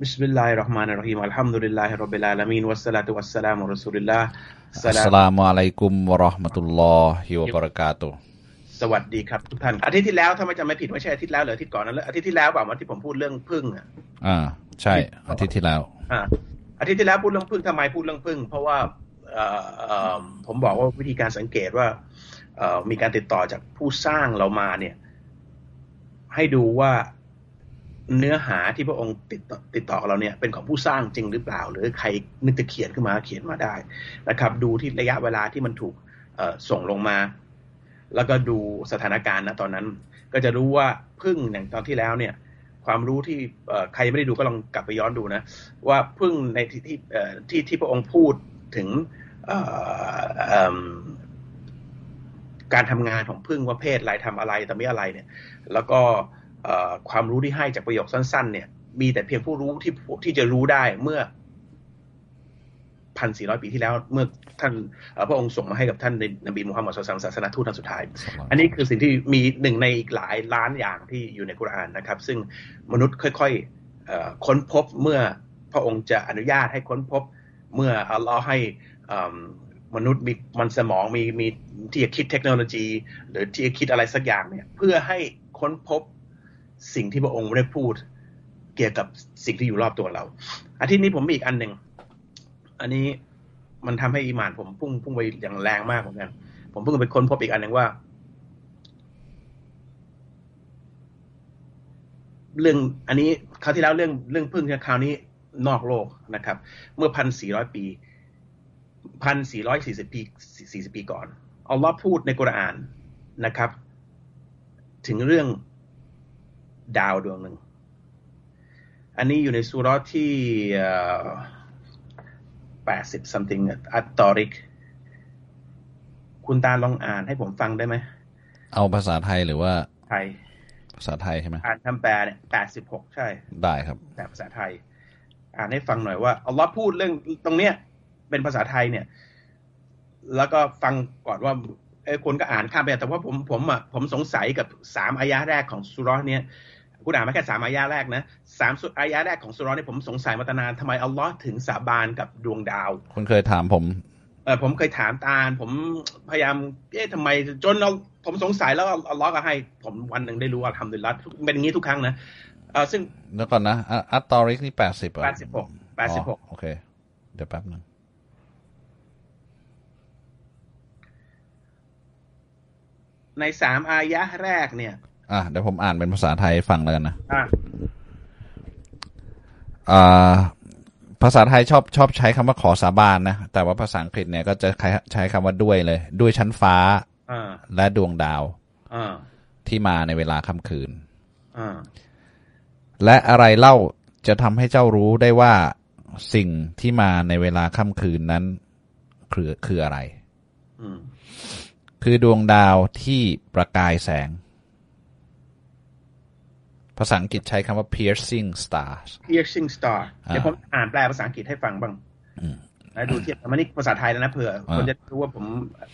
Bismillahirrahmanirrahim. Alhamdulillahirrabbilalamin. Wassalatu wassalamu rasulillah. Assalamualaikum สวัสดีครับทุกท่าน อาทิตย์ที่แล้วถ้าไม่จำไม่ผิดไม่ใช่อาทิตย์แล้วหรืออาทิตย์ก่อนนั้นอาทิตย์ที่แล้วบอกว่าที่ผมพูดเรื่องพึ่งอ่าใช่ อาทิตย์ที่แล้วอาทิตย์ที่แล้วพูดเรื่องพึ่งทำไมพูดเรื่องพึ่ง เพราะว่าผมบอกว่าวิธีการสังเกตว่ามีการติดต่อจากผู้สร้างเรามาเนี่ย ให้ดูว่า เนื้อหาที่พระองค์ติดต่อติดต่อเราเนี่ยเป็นของผู้สร้างจริงหรือเปล่า หรือใครนึกจะเขียนขึ้นมาเขียนมาได้นะครับ ดูที่ระยะเวลาที่มันถูกส่งลงมา แล้วก็ดูสถานการณ์นะตอนนั้น ก็จะรู้ว่าพึ่งอย่างตอนที่แล้วเนี่ยความรู้ที่ใครไม่ได้ดูก็ลองกลับไปย้อนดูนะ ว่าพึ่งในที่ที่ที่ที่พระองค์พูดถึงการทำงานของพึ่งว่าเพศอะไรทำอะไรแต่ไม่อะไรเนี่ย แล้วก็ ความรู้ที่ให้จากประโยคสั้น ๆ เนี่ย มีแต่เพียงผู้รู้ที่ที่จะรู้ได้เมื่อพันสี่ร้อยปีที่แล้วเมื่อท่านพระองค์ส่งมาให้กับท่านในนบีมุฮัมมัดสุลตัลศาสนาทูตท่านสุดท้าย อันนี้คือสิ่งที่มีหนึ่งในอีกหลายล้านอย่างที่อยู่ในกุรอานนะครับ ซึ่งมนุษย์ค่อยๆค้นพบเมื่อพระองค์จะอนุญาตให้ค้นพบ เมื่ออัลลอฮ์ให้มนุษย์มีมันสมองมีมีที่จะคิดเทคโนโลยี หรือที่จะคิดอะไรสักอย่างเนี่ย เพื่อให้ค้นพบ สิ่งที่พระองค์ได้พูด เกี่ยวกับสิ่งที่อยู่รอบตัวเรา อาทิตย์นี้ผมมีอีกอันหนึ่งอันนี้มันทำให้อีหมานผมพุ่งพุ่งไปอย่างแรงมากเหมือนกัน ผมเพิ่งไปค้นพบอีกอันหนึ่งว่า เรื่องอันนี้คราวที่แล้วเรื่องเรื่องพึ่งคราวนี้นอกโลกนะครับ เมื่อพันสี่ร้อยปีพันสี่ร้อยสี่สิบปีสี่สิบปีก่อนอัลลอฮ์พูดในกุรอานนะครับ ถึงเรื่อง ดาวดวงหนึ่ง อันนี้อยู่ในสุราะห์ที่แปดสิบ something อัตตอริก คุณตาลองอ่านให้ผมฟังได้ไหม เอาภาษาไทยหรือว่า ไทย ภาษาไทยใช่ไหม อ่านคำแปลเนี่ยแปดสิบหกใช่ ได้ครับ แต่ภาษาไทย อ่านให้ฟังหน่อยว่าอัลลอฮ์พูดเรื่องตรงเนี้ย เป็นภาษาไทยเนี่ย แล้วก็ฟังก่อนว่าเอ้ยคนก็อ่านข้ามไปแต่ว่าผมผมอะผมสงสัยกับสามอายะแรกของสุเราะห์เนี่ย คุณอ่านมาแค่สามอายะแรกนะสามสุดอายะแรกของสุเราะห์เนี่ยผมสงสัยมาตั้งนานทำไมอัลลอฮ์ถึงสาบานกับดวงดาว คุณเคยถามผมเออผมเคยถามตาลผมพยายามเอ๊ะทำไมจนเราผมสงสัยแล้วอัลลอฮ์ก็ให้ ผมวันหนึ่งได้รู้ว่าทำดุลิลละเป็นอย่างนี้ทุกครั้งนะเออซึ่งแล้วก่อนนะอะอัตตอริกนี่แปดสิบแปดสิบหกแปดสิบหกโอเค เดี๋ยวแป๊บหนึงในสามอายะแรกเนี่ย อะเดี๋ยวผมอ่านเป็นภาษาไทยให้ฟังแล้วกันนะอะอ่าภาษาไทยชอบชอบใช้คำว่าขอสาบานนะ แต่ว่าภาษาอังกฤษเนี่ยก็จะใช้ใช้คำว่าด้วยเลย ด้วยชั้นฟ้าอ่าและดวงดาวอ่าที่มาในเวลาค่ำคืนอ่าและอะไรเล่าจะทำให้เจ้ารู้ได้ว่าสิ่งที่มาในเวลาค่ำคืนนั้น คือคืออะไรอืมคือดวงดาวที่ประกายแสง ภาษาอังกฤษใช้คำว่า piercing stars piercing star อ่าเดี๋ยวผมอ่านแปลภาษาอังกฤษให้ฟังบ้างอืมแล้วดูเทียบมันนี่ภาษาไทยแล้วนะเผื่ออ่าคนจะรู้ว่าผม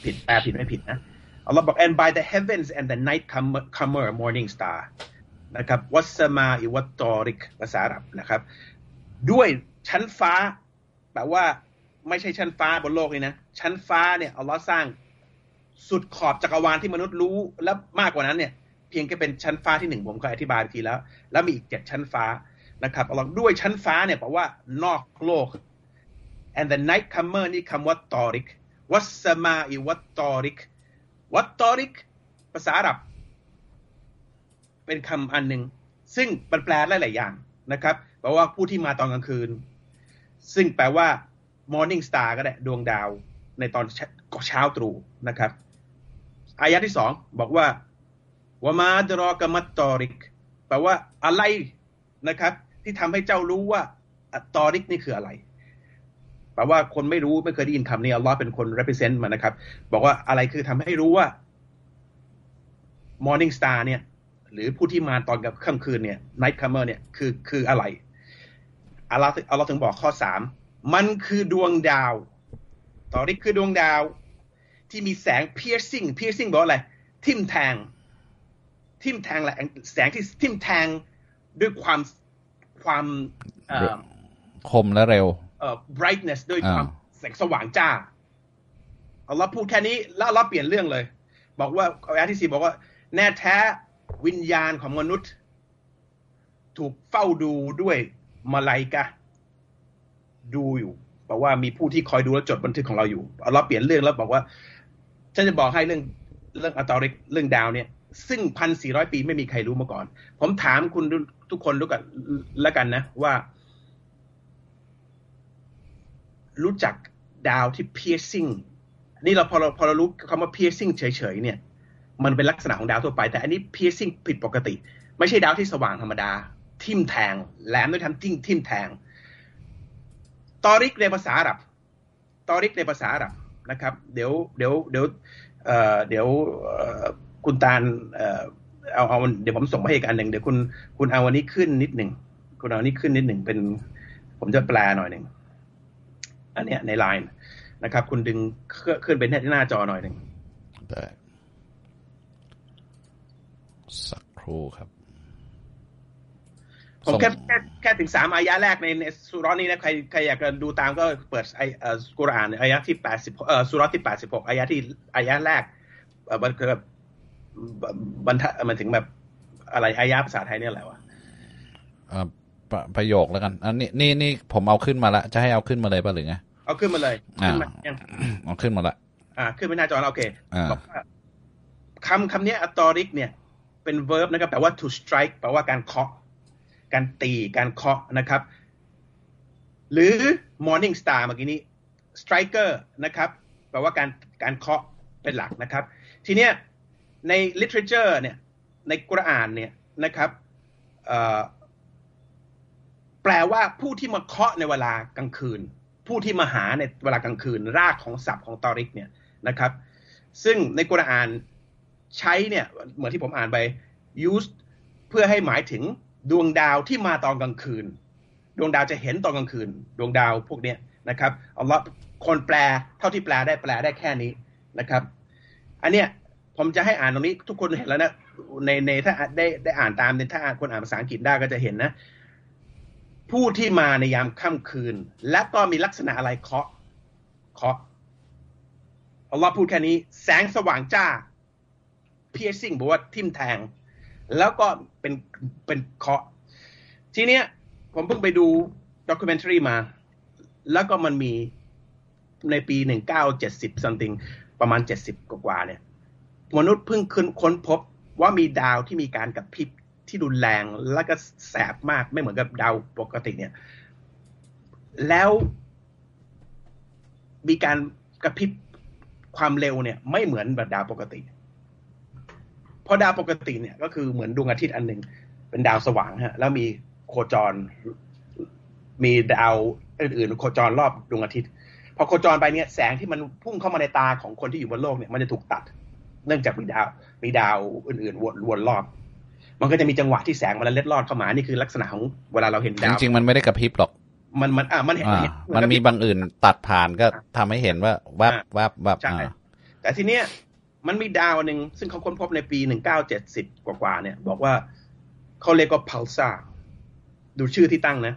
ผิดแปลผิดไม่ผิดนะอัลลอฮ์บอก and by the heavens and the night comer comer morning star นะครับวัสมาอิวัตตอริกภาษาอาหรับนะครับ ด้วยชั้นฟ้าแปลว่าไม่ใช่ชั้นฟ้าบนโลกนี้นะ ชั้นฟ้าเนี่ยอัลลอฮ์สร้างสุดขอบจักรวาลที่มนุษย์รู้และมากกว่านั้นเนี่ย เพียงแค่เป็นชั้นฟ้าที่หนึ่งผมเคยอธิบายไปทีแล้ว แล้วมีอีกเจ็ดชั้นฟ้านะครับอัลอฮ์ด้วยชั้นฟ้าเนี่ยแปลว่านอกโลก and the night comer นี่คำว่าตอริกวัสมาอิวัตตอริกวัตตอริกภาษาอาหรับ เป็นคำอันหนึ่ง ซึ่งมันแปลได้หลายอย่างนะครับแปลว่าผู้ที่มาตอนกลางคืน ซึ่งแปลว่า morning star ก็ได้ ดวงดาวในตอนเช้าตรู่นะครับ อายะที่สองบอกว่า วามาดรอกมัตตอริกแปลว่าอะไรนะครับ ที่ทำให้เจ้ารู้ว่าตอริกนี่คืออะไรแปลว่าคนไม่รู้ไม่เคยได้ยินคำนี้อัลลอฮ์เป็นคน represent มานะครับ บอกว่าอะไรคือทำให้รู้ว่า morning star เนี่ย หรือผู้ที่มาตอนกับค่ำคืนเนี่ย night comer เนี่ยคือคืออะไรอัลลอฮ์อัลลอฮ์ถึงบอกข้อสามมันคือดวงดาว ตอริกคือดวงดาว ที่มีแสง piercing piercing บอกว่าอะไร ทิ่มแทง ทิ่มแทงแหละแสงที่ทิ่มแทงด้วยความความเอ่อคมและเร็วเอ่อ brightness ด้วยอ่าความแสงสว่างจ้าอัลลอฮ์พูดแค่นี้แล้วอัลลอฮ์เปลี่ยนเรื่องเลย บอกว่าอายะที่สี่บอกว่า แน่แท้วิญญาณของมนุษย์ ถูกเฝ้าดูด้วยมาลายกะห์ดูอยู่บอกว่ามีผู้ที่คอยดูและจดบันทึกของเราอยู่อัลลอฮ์เปลี่ยนเรื่องแล้วบอกว่าฉันจะบอกให้เรื่องเรื่องอัตอริกเรื่องดาวเนี่ย ซึ่งพันสี่ร้อยปีไม่มีใครรู้มาก่อน ผมถามคุณทุกคนดูกันแล้วกันนะ ว่า รู้จักดาวที่ piercing นี่เราพอเราพอเรารู้คำว่า piercing เฉยๆเนี่ย มันเป็นลักษณะของดาวทั่วไป แต่อันนี้ piercing ผิดปกติ ไม่ใช่ดาวที่สว่างธรรมดา ทิ่มแทงแหลมด้วยทันทิ่มทิ่มแทง ตอริกในภาษาอาหรับ ตอริกในภาษาอาหรับนะครับ เดี๋ยวเดี๋ยวเดี๋ยวเดี๋ยว คุณตาลเอ่อเอาเอาเดี๋ยวผมส่งไปให้อีกอันหนึ่งเดี๋ยวคุณคุณเอาวันนี้ขึ้นนิดหนึ่งคุณเอาอันนี้ขึ้นนิดหนึ่งเป็น ผมจะแปลหน่อยหนึ่งอันเนี้ยในไลน์นะครับ คุณดึงขึ้นเป็นหน้าจอหน่อยหนึ่งได้สักครู่ครับผมแค่แค่แค่ถึงสามอายะแรกในในสุราะห์นี้นะใครใครอยากจะดูตามก็เปิดไอเอ่อกุรอานอายะที่แปดสิบเอ่อสุราะห์ที่แปดสิบหกอายะที่อายะแรกเอ่อมันคือแบบบรรทัดมันถึงแบบอะไรอายะภาษาไทยเนี่ยอะไรวะเอ่อประประโยคแล้วกัน อันนี้นี่นี่ผมเอาขึ้นมาละ จะให้เอาขึ้นมาเลยป่ะหรือไง เอาขึ้นมาเลยอ่าขึ้นมายังเอาขึ้นมาละ อ่า ขึ้นไปหน้าจอแล้วโอเคอ่าบอกว่าคำคำเนี้ยอัตอริก เนี่ย เป็น verb นะครับแปลว่า to strike แปลว่าการเคาะ การตี การเคาะนะครับ หรือ morning star เมื่อกี้นี้ striker นะครับ แปลว่าการการเคาะเป็นหลักนะครับ ทีเนี้ย ใน literature เนี่ยในกุรอานเนี่ยนะครับแปลว่าผู้ที่มาเคาะในเวลากลางคืน ผู้ที่มาหาในเวลากลางคืน รากของศัพท์ของตอริกเนี่ยนะครับ ซึ่งในกุรอานใช้เนี่ยเหมือนที่ผมอ่านไป use เพื่อให้หมายถึงดวงดาวที่มาตอนกลางคืน ดวงดาวจะเห็นตอนกลางคืน ดวงดาวพวกเนี้ยนะครับอัลลอฮ์คนแปลเท่าที่แปลได้แปลได้แค่นี้นะครับ อันเนี้ย ผมจะให้อ่านตรงนี้ทุกคนเห็นแล้วนะในในถ้าได้ได้อ่านตามในถ้าคนอ่านภาษาอังกฤษได้ก็จะเห็นนะ ผู้ที่มาในยามค่ำคืน และก็มีลักษณะอะไรเคาะเคาะอัลลอฮ์พูดแค่นี้ แสงสว่างจ้า piercing บอกว่าทิ่มแทง แล้วก็เป็นเป็นเคาะ ทีเนี้ย ผมเพิ่งไปดูด็อกิเมนทรีมา แล้วก็มันมีในปี1970 something ประมาณ70กว่าเนี่ย มนุษย์เพิ่งค้นพบว่ามีดาวที่มีการกระพริบที่รุนแรงแล้วก็แสบมากไม่เหมือนกับดาวปกติเนี่ย แล้วมีการกระพริบความเร็วเนี่ย ไม่เหมือนแบบดาวปกติเพราะดาวปกติเนี่ย ก็คือเหมือนดวงอาทิตย์อันหนึ่งเป็นดาวสว่างฮะ แล้วมีโคจร มีดาวอื่นๆโคจรรอบดวงอาทิตย์พอโคจรไปเนี่ยแสงที่มันพุ่งเข้ามาในตาของคนที่อยู่บนโลกเนี่ยมันจะถูกตัด เนื่องจากมีดาวมีดาวอื่นๆวนวนรอบ มันก็จะมีจังหวะที่แสงมันเล็ดลอดเข้ามานี่คือลักษณะของเวลาเราเห็นจดาวริงๆมันไม่ได้กระพริบหรอก มันมันอะมันเห็นอ่าเห็นมันมีบางอื่นตัดผ่านก็ทำให้เห็นว่าวับวับวับใช่อ่าแต่ทีเนี้ยมันมีดาวหนึ่งซึ่งเขาค้นพบในปีหนึ่งเก้าเจ็ดสิบกว่าๆเนี่ย บอกว่าเขาเรียกว่า pulsar ดูชื่อที่ตั้งนะ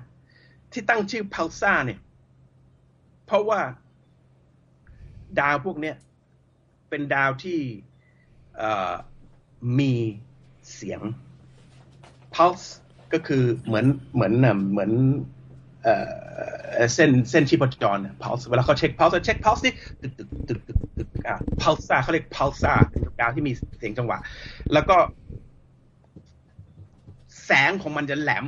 ที่ตั้งชื่อ pulsar เนี่ย เพราะว่าดาวพวกเนี้ยเป็นดาวที่เอ่อ มีเสียง pulse ก็คือเหมือนเหมือนน่ะเหมือนเส้นเส้นชีพจร pulse เวลาเขาเช็ค pulse เช็ค pulse นี่ตึกตึกตึกตึกตึกอะ pulsar เขาเรียก pulsar เป็นดาวที่มีเสียงจังหวะ แล้วก็ แสงของมันจะแหลม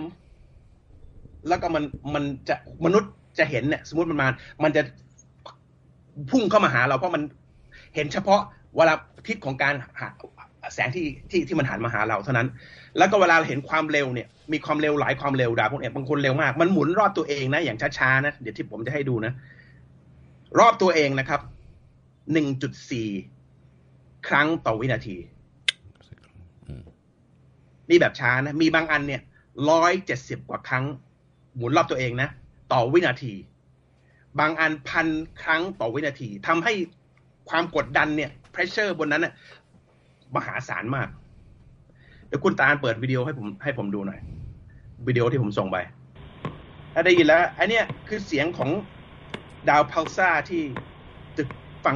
แล้วก็มันมันจะมนุษย์จะเห็นเนี่ย สมมติมันมา มันจะพุ่งเข้ามาหาเราเพราะมันเห็นเฉพาะ เวลาทิศของการหาแสงที่ที่ที่มันหันมาหาเราเท่านั้น แล้วก็เวลาเราเห็นความเร็วเนี่ย มีความเร็วหลายความเร็วดาวพวกเนี้ยบางคนเร็วมาก มันหมุนรอบตัวเองนะอย่างช้าๆนะเดี๋ยวที่ผมจะให้ดูนะ รอบตัวเองนะครับหนึ่งจุดสี่ครั้งต่อวินาที นี่แบบช้านะ มีบางอันเนี่ยร้อยเจ็ดสิบกว่าครั้ง หมุนรอบตัวเองนะ ต่อวินาที บางอันพันครั้งต่อวินาทีทำให้ความกดดันเนี่ย pressure บนนั้นน่ะมหาศาลมาก เดี๋ยวคุณตาลเปิดวิดีโอให้ผมให้ผมดูหน่อยวิดีโอที่ผมส่งไปอะได้ยินแล้วอันเนี้ยคือเสียงของดาวพัลซ่าที่จะฟัง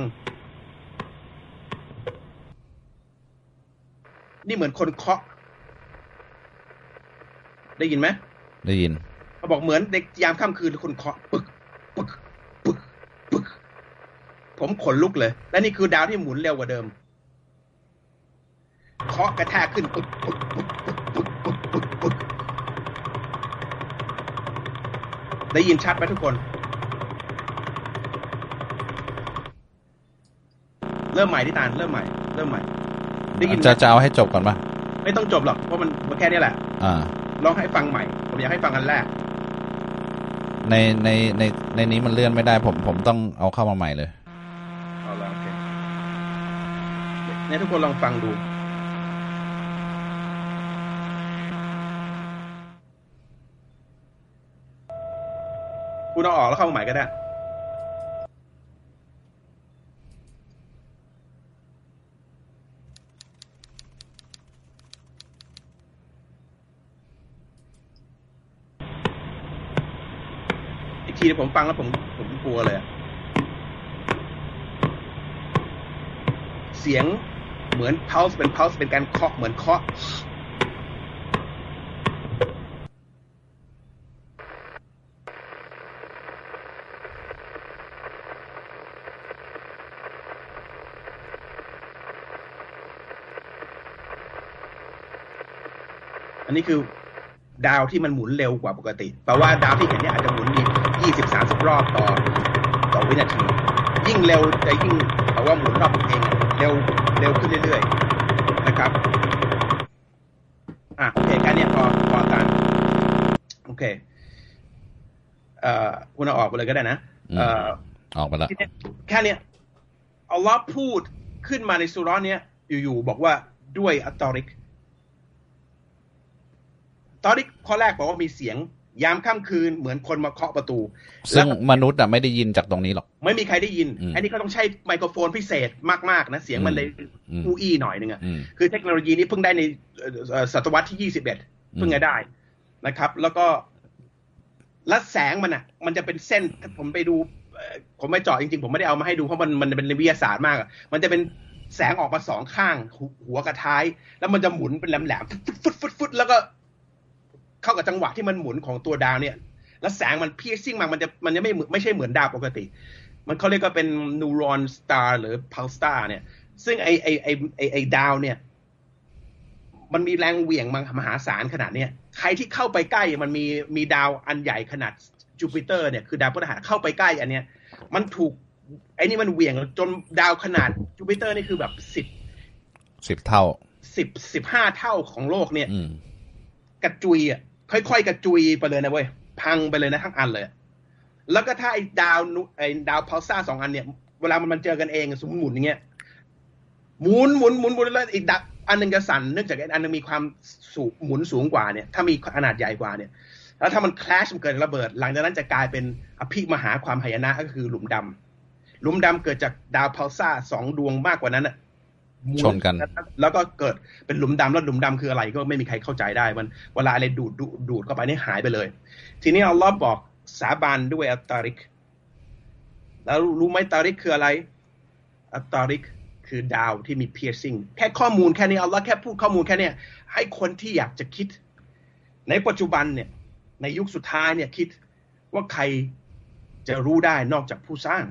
นี่เหมือนคนเคาะ ได้ยินไหมได้ยินเขาบอกเหมือนเด็กยามค่ำคืนคนเคาะปึกปึกปึกปึก ผมขนลุกเลย และนี่คือดาวที่หมุนเร็วกว่าเดิม เคาะกระแทกขึ้นปึกปึกปึกปึกปึกปึกปึกปึกได้ยินชัดไหมทุกคน เริ่มใหม่ที่ตาลเริ่มใหม่ เริ่มใหม่ ได้ยินไหมจะจะเอาให้จบก่อนปะไม่ต้องจบหรอก เพราะมันมันแค่นี้แหละ อ่าลองให้ฟังใหม่ ผมอยากให้ฟังอันแรกในในในในนี้มันเลื่อนไม่ได้ผมผมต้องเอาเข้ามาใหม่เลย เอาละโอเค เนี่ยทุกคนลองฟังดู คุณเอาออกแล้วเข้ามาใหม่ก็ได้อีกทีผมฟังแล้วผมผมกลัวเลย เสียง เหมือน pulse เป็น pulse เป็นการเคาะเหมือนเคาะอันนี้คือดาวที่มันหมุนเร็วกว่าปกติ แปลว่าดาวที่เห็นเนี่ยอาจจะหมุนมี20-30 รอบต่อต่อวินาที ยิ่งเร็วจะยิ่งแปลว่าหมุนรอบเองเร็วเร็วขึ้นเรื่อยๆนะครับอะโอเคแค่เนี้ยพอพอตามโอเค เอ่อคุณเอาออกไปเลยก็ได้นะเอ่อออกไปแล้วทีเนี้ยแค่เนี้ยอัลลอฮ์พูดขึ้นมาในสุราะห์เนี้ยอยู่ๆบอกว่าด้วยอัตตอริกตอริกข้อแรกบอกว่ามีเสียง ยามค่ำคืนเหมือนคนมาเคาะประตู ซึ่งแล้วมนุษย์อะไม่ได้ยินจากตรงนี้หรอก ไม่มีใครได้ยินอืมอันนี้ก็ต้องใช้ไมโครโฟนพิเศษมาก ๆ นะ เสียงมันเลยอืมอูอี้หน่อยนึงอะอืมคือเทคโนโลยีนี้เพิ่งได้ในเอ่อเอ่อศตวรรษที่21เพิ่งจะได้นะครับ แล้วก็และแสงมันอะ มันจะเป็นเส้นผมไปดูเอ่อผมไปเจาะจริง ๆ ผมไม่ได้เอามาให้ดูเพราะมันมันเป็นวิทยาศาสตร์มากอะมันจะเป็นแสงออกมาสองข้างหัวหัวกับท้าย แล้วมันจะหมุนเป็นแหลมๆฟุดฟุดฟุดฟุดแล้วก็ เข้ากับจังหวะที่มันหมุนของตัวดาวเนี่ย แล้วแสงมันพีซิ่งมามันจะมันจะไม่เหมือนไม่ใช่เหมือนดาวปกติ มันเขาเรียกว่าเป็นนูรอนสตาร์หรือพัลสตาร์เนี่ย ซึ่งไอไอไอไอไอดาวเนี่ย มันมีแรงเหวี่ยงมหาศาลขนาดเนี้ยใครที่เข้าไปใกล้มันมีมีดาวอันใหญ่ขนาดจูปิเตอร์เนี่ยคือดาวพฤหัสเข้าไปใกล้อันเนี้ยมันถูกไอ้นี่มันเหวี่ยงจนดาวขนาดจูปิเตอร์นี่คือแบบสิบสิบเท่าสิบสิบห้าเท่าของโลกเนี่ยอืมกระจุยอะ ค่อยๆกระจุยไปเลยนะเว้ยพังไปเลยนะทั้งอันเลย แล้วก็ถ้าไอ้ดาวนไอ้ดาว pulsar สองอันเนี่ยเวลามันมันเจอกันเองสมหมุนอย่างเงี้ยหมุนหมุนหมุนหมุนแล้วอีกดับอันหนึงจะสั่นเนื่องจากไอ้อันนึงมีความสูงหมุนสูงกว่าเนี่ยถ้ามีขนาดใหญ่กว่าเนี่ย แล้วถ้ามันคลชมันเกิดระเบิด หลังจากนั้นจะกลายเป็นอภิมหาความหายนะก็คือหลุมดำหลุมดำเกิดจากดาวพาลซ่าสองดวงมากกว่านั้นอะ ชนกัน แล้วก็เกิดเป็นหลุมดำแล้วหลุมดำคืออะไรก็ไม่มีใครเข้าใจได้มันเวลาอะไรดูดดูดดูดเข้าไปนี่หายไปเลย ทีนี้อัลลอฮ์บอกสาบานด้วยอัตตาริก แล้วรู้ไหมตาริกคืออะไร อัตตาริกคือดาวที่มี piercing แค่ข้อมูลแค่นี้อัลลอฮ์แค่พูดข้อมูลแค่นี้ให้คนที่อยากจะคิด ในปัจจุบันเนี่ย ในยุคสุดท้ายเนี่ยคิดว่าใครจะรู้ได้นอกจากผู้สร้าง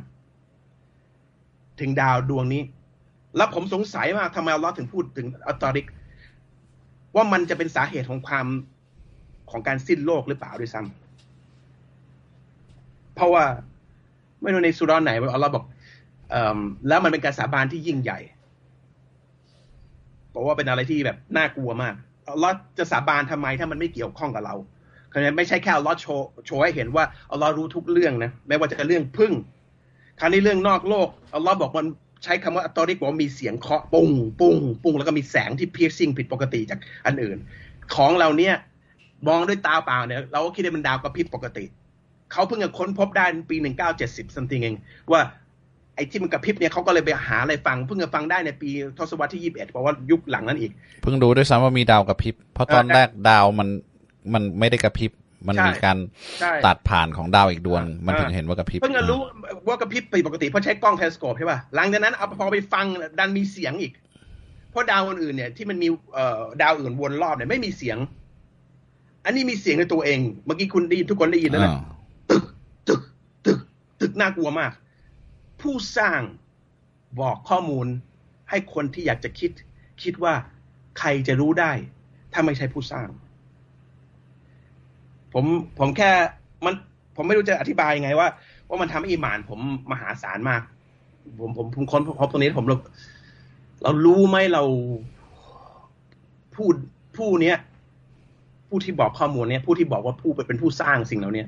ถึงดาวดวงนี้ แล้วผมสงสัยมากทำไมอัลลอฮ์ถึงพูดถึงอัตตาริก ว่ามันจะเป็นสาเหตุของความของการสิ้นโลกหรือเปล่าด้วยซ้ำเพราะว่าไม่รู้ในสุราไหนว่าอัลลอฮ์บอกอแล้วมันเป็นการสาบานที่ยิ่งใหญ่บอกว่าเป็นอะไรที่แบบน่ากลัวมากอัลลอฮ์จะสาบานทำไมถ้ามันไม่เกี่ยวข้องกับเราคือไม่ใช่แค่อัลลอฮ์โชว์โชว์ให้เห็นว่าอัลลอฮ์รู้ทุกเรื่องนะไม่ว่าจะเรื่องพึ่งคราวนี้เรื่องนอกโลกอัลลอฮ์บอกมัน ใช้คำว่าอัตตอริกบอกว่ามีเสียงเคาะปุ้งปุ้งปุ้งแล้วก็มีแสงที่เพียซิ่งผิดปกติจากอันอื่น ของเราเนี่ยมองด้วยตาเปล่าเนี่ย เราก็คิดว่ามันดาวกระพริบปกติ เขาเพิ่งจะค้นพบได้ในปี 1970 something เองว่าไอ้ที่มันกระพริบเนี่ยเขาก็เลยไปหาอะไรฟังเพิ่งจะฟังได้ในปีทศวรรษที่ 21เพราะว่ายุคหลังนั้นอีก เพิ่งรู้ด้วยซ้ำว่ามีดาวกระพริบเพราะตอนแรกดาวมันมันไม่ได้กระพริบ มันมีการใช่ตัดผ่านของดาวอีกดวง มันอ่าถึงเห็นว่ากระพริบเพิ่งจะรู้ว่ากระพริบผิดปกติเพราะใช้กล้องเทเลสโคปใช่ป่ะหลังจากนั้นเอาพอไปฟังดันมีเสียงอีก เพราะดาวอื่นๆเนี่ยที่มันมีเอ่อดาวอื่นวนรอบเนี่ยไม่มีเสียง อันนี้มีเสียงในตัวเอง เมื่อกี้คุณได้ยินทุกคนได้ยินแล้วนะอ่าตึกตึกตึกตึกน่ากลัวมาก ผู้สร้างบอกข้อมูลให้คนที่อยากจะคิด คิดว่าใครจะรู้ได้ ถ้าไม่ใช่ผู้สร้าง ผมผมแค่มันผมไม่รู้จะอธิบายยังไงว่า ว่ามันทำให้อีหมานผมมหาศาลมาก ผมผมผมค้นพบตรงนี้ผมเราเรารู้ไหมเราผู้ผู้เนี้ยผู้ที่บอกข้อมูลเนี้ยผู้ที่บอกว่าผู้เป็นผู้สร้างสิ่งเหล่านี้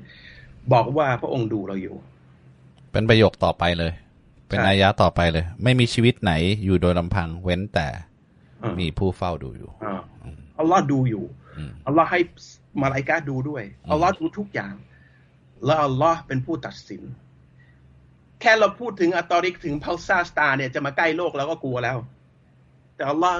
บอกว่าพระองค์ดูเราอยู่ เป็นประโยคต่อไปเลย เป็นใช่นัยยะต่อไปเลย ไม่มีชีวิตไหนอยู่โดยลำพังเว้นแต่อ่ามีผู้เฝ้าดูอยู่อ่าอัลลอฮ์ดูอยู่อืมอัลลอฮ์ให้ มาลาอิกาดูด้วยอัลลอฮ์ดูทุกอย่าง แล้วอัลลอฮ์เป็นผู้ตัดสิน แค่เราพูดถึงอัตตอริกถึงพัลซาสตาร์เนี่ยจะมาใกล้โลกเราก็กลัวแล้ว แต่อัลลอฮ์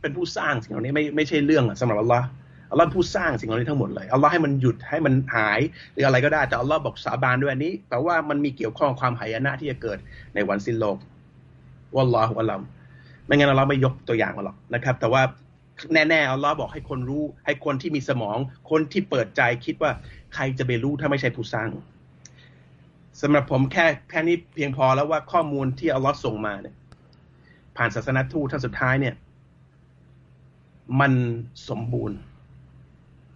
เป็นผู้สร้างสิ่งเหล่านี้ไม่ไม่ใช่เรื่องอะสำหรับอัลลอฮ์อัลลอฮ์เป็นผู้สร้างสิ่งเหล่านี้ทั้งหมดเลยอัลลอฮ์ให้มันหยุดให้มันหาย หรืออะไรก็ได้แต่อัลลอฮ์บอกสาบานด้วยอันนี้แปลว่ามันมีเกี่ยวข้องกับความหายนะที่จะเกิดในวันสิ้นโลกวัลลอฮุอัลลัมไม่งั้นเราไม่ยกตัวอย่างมาหรอกนะครับ แต่ว่า แน่ๆอัลลอฮ์บอกให้คนรู้ ให้คนที่มีสมอง คนที่เปิดใจคิดว่าใครจะไปรู้ถ้าไม่ใช่ผู้สร้างสำหรับผมแค่แค่นี้เพียงพอแล้วว่าข้อมูลที่อัลลอฮ์ส่งมาเนี่ย ผ่านศาสนทูตท่านสุดท้ายเนี่ย มันสมบูรณ์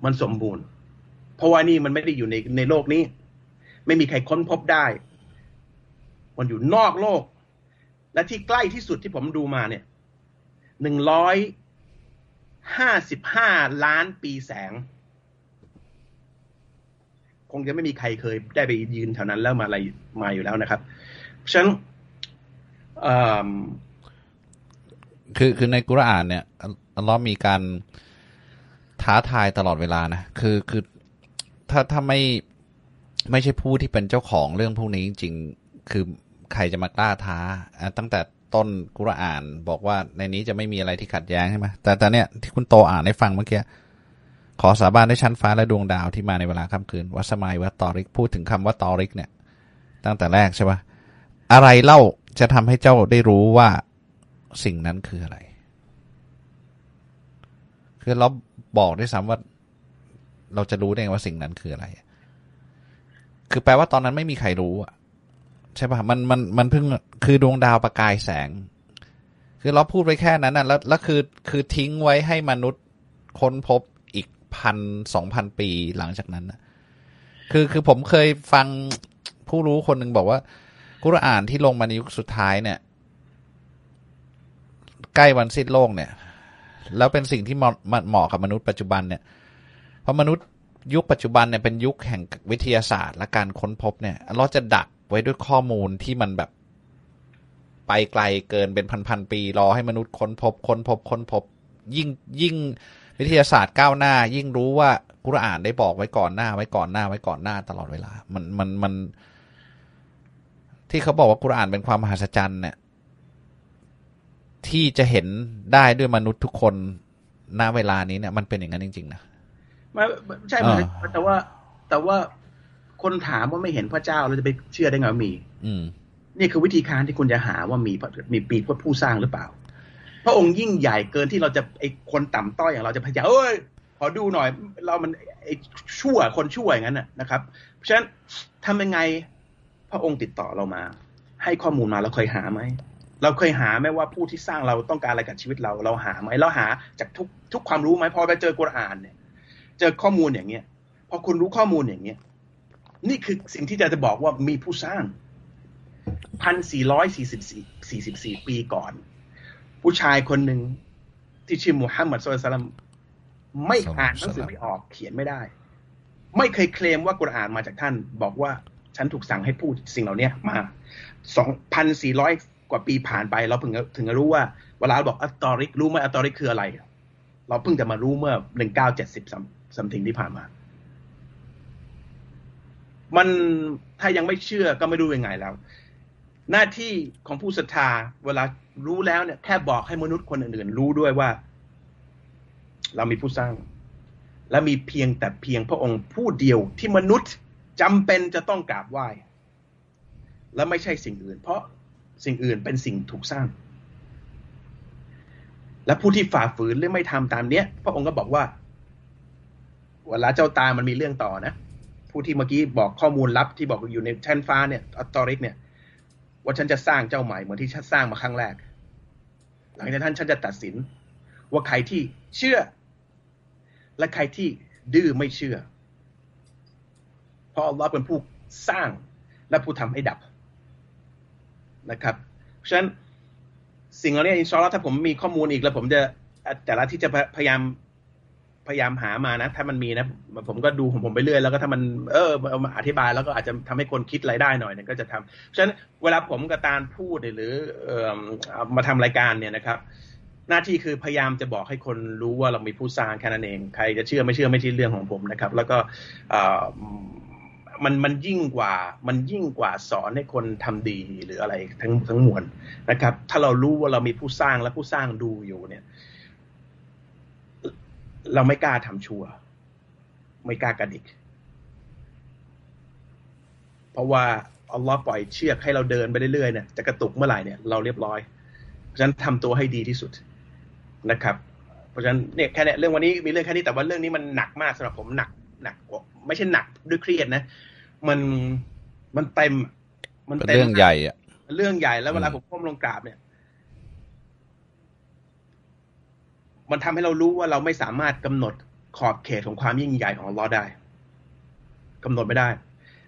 มันสมบูรณ์ เพราะว่านี่มันไม่ได้อยู่ในในโลกนี้ ไม่มีใครค้นพบได้ มันอยู่นอกโลก และที่ใกล้ที่สุดที่ผมดูมาเนี่ยหนึ่งร้อย ห้าสิบห้าล้านปีแสง คงจะไม่มีใครเคยได้ไปยืนแถวนั้นแล้วมาอะไรมาอยู่แล้วนะครับฉะนั้นคือคือในกุรอานเนี่ยอัลอัลอฮ์มีการท้าทายตลอดเวลานะคือคือถ้าถ้าไม่ไม่ใช่ผู้ที่เป็นเจ้าของเรื่องพวกนี้จริง ๆ คือใครจะมากล้าท้าตั้งแต่ ต้นกุรอาน บอกว่าในนี้จะไม่มีอะไรที่ขัดแย้งใช่ไหมแต่แต่เนี่ยที่คุณโตอ่านให้ฟังเมื่อกี้ขอสาบานด้วยชั้นฟ้าและดวงดาวที่มาในเวลาค่ำคืนวัสมัยวัตตอริกพูดถึงคำว่าตอริกเนี่ย ตั้งแต่แรกใช่ปะอะไรเล่าจะทำให้เจ้าได้รู้ว่าสิ่งนั้นคืออะไร คือเราบอกด้วยซ้ำว่า เราจะรู้ได้ไงว่าสิ่งนั้นคืออะไร คือแปลว่าตอนนั้นไม่มีใครรู้อะ ใช่ปะมันมันมันเพิ่งคือดวงดาวประกายแสง คือเราพูดไว้แค่นั้นนะแล้วแล้วคือคือทิ้งไว้ให้มนุษย์ค้นพบอีกพันสองพันปีหลังจากนั้นนะคือคือผมเคยฟังผู้รู้คนหนึ่งบอกว่า กุรอานที่ลงมาในยุคสุดท้ายเนี่ย ใกล้วันสิ้นโลกเนี่ย แล้วเป็นสิ่งที่เหมาะเหมาะกับมนุษย์ปัจจุบันเนี่ย เพราะมนุษย์ยุคปัจจุบันเนี่ยเป็นยุคแห่งวิทยาศาสตร์ และการค้นพบเนี่ยเราจะดัก ไว้ด้วยข้อมูลที่มันแบบ ไปไกลเกินเป็นพันๆปี รอให้มนุษย์ค้นพบค้นพบค้นพบ ยิ่งยิ่งวิทยาศาสตร์ก้าวหน้า ยิ่งรู้ว่ากุรอานได้บอกไว้ก่อนหน้า ไว้ก่อนหน้า ไว้ก่อนหน้าตลอดเวลา มันมันมัน ที่เขาบอกว่ากุรอานเป็นความมหัศจรรย์เนี่ย ที่จะเห็นได้ด้วยมนุษย์ทุกคนณเวลานี้เนี่ย มันเป็นอย่างนั้นจริงๆนะไม่ใช่มันอ่าแต่ว่า แต่ว่า คนถามว่าไม่เห็นพระเจ้าเราจะไปเชื่อได้ไงว่ามี อืมนี่คือวิธีการที่คุณจะหาว่ามีพระมีปีพระผู้สร้างหรือเปล่า พระองค์ยิ่งใหญ่เกินที่เราจะไอคนต่ำต้อยอย่างเราจะพยายามเอ้ยขอดูหน่อย เรามันไอชั่วคนชั่วอย่างนั้นน่ะนะครับ เพราะฉะนั้นทำยังไงพระองค์ติดต่อเรามา ให้ข้อมูลมาเราเคยหาไหมเราเคยหาไหมว่าผู้ที่สร้างเราต้องการอะไรกับชีวิตเราเราหาไหมเราหาจากทุกทุกความรู้ไหมพอไปเจอกุรอานเนี่ย เจอข้อมูลอย่างเงี้ยพอคุณรู้ข้อมูลอย่างเงี้ย นี่คือสิ่งที่จะจะบอกว่ามีผู้สร้างพันสี่ร้อยสี่สิบสี่สี่สิบสี่ปีก่อน ผู้ชายคนหนึ่งที่ชื่อมูฮัมหมัดสุลตัลลัมไม่อ่านหนังสือไม่ออกเขียนไม่ได้ ไม่เคยเคลมว่ากุรอานมาจากท่าน บอกว่าฉันถูกสั่งให้พูดสิ่งเหล่านี้มาสองพันสี่ร้อยกว่าปีผ่านไป เราเพิ่งถึงจะรู้ว่าเวลาเราบอกอัตตอริก รู้ไหมอัตตอริกคืออะไร เราเพิ่งจะมารู้เมื่อหนึ่งเก้าเจ็ดสิบสัมถิงที่ผ่านมา มันถ้ายังไม่เชื่อก็ไม่รู้ยังไงแล้ว หน้าที่ของผู้ศรัทธาเวลารู้แล้วเนี่ยแค่บอกให้มนุษย์คนอื่นๆ รู้ด้วยว่า เรามีผู้สร้าง และมีเพียงแต่เพียงพระองค์ผู้เดียวที่มนุษย์จำเป็นจะต้องกราบไหว้ และไม่ใช่สิ่งอื่น เพราะสิ่งอื่นเป็นสิ่งถูกสร้าง และผู้ที่ฝ่าฝืนหรือไม่ทำตามเนี้ย พระองค์ก็บอกว่าเวลาเจ้าตายมันมีเรื่องต่อนะ ผู้ที่เมื่อกี้บอกข้อมูลลับที่บอกอยู่ในแท่นฟ้าเนี่ยอัตตอริกเนี่ย ว่าฉันจะสร้างเจ้าใหม่เหมือนที่ฉันสร้างมาครั้งแรก หลังจากนั้นฉันจะตัดสิน ว่าใครที่เชื่อ และใครที่ดื้อไม่เชื่อ เพราะอัลลอฮ์เป็นผู้สร้างและผู้ทำให้ดับนะครับเพราะฉะนั้นสิ่งเหล่านี้อินชอลล์ถ้าผมมีข้อมูลอีกแล้วผมจะแต่ละที่จะพยายาม พยายามหามานะ ถ้ามันมีนะ ผมก็ดูของผมไปเรื่อยแล้วก็ถ้ามันเออเอามาอธิบายแล้วก็อาจจะทำให้คนคิดอะไรได้หน่อยเนี่ยก็จะทำเพราฉะนั้นเวลาผมกับตาลพูดหรือเออมาทำรายการเนี่ยนะครับ หน้าที่คือพยายามจะบอกให้คนรู้ว่าเรามีผู้สร้างแค่นั้นเองใครจะเชื่อไม่เชื่อไม่ใช่เรื่องของผมนะครับ แล้วก็มันมันยิ่งกว่ามันยิ่งกว่าสอนให้คนทำดีหรืออะไรทั้งทั้งมวลนะครับ ถ้าเรารู้ว่าเรามีผู้สร้างและผู้สร้างดูอยู่เนี่ย เราไม่กล้าทำชั่วไม่กล้ากระดิก เพราะว่าอัลลอฮ์ปล่อยเชือกให้เราเดินไปเรื่อยๆเนี่ยจะกระตุกเมื่อไหร่เนี่ยเราเรียบร้อย เพราะฉะนั้นทำตัวให้ดีที่สุดนะครับ เพราะฉะนั้นเนี่ยแค่นี้เรื่องวันนี้มีเรื่องแค่นี้แต่ว่าเรื่องนี้มันหนักมากสำหรับผมหนักหนักไม่ใช่หนักด้วยเครียดนะ มันมันเต็มมันเรื่องใหญ่อะเรื่องใหญ่แล้วเวลาผมก้มลงกราบเนี่ย มันทำให้เรารู้ว่าเราไม่สามารถกำหนดขอบเขตของความยิ่งใหญ่ของลอได้กำหนดไม่ได้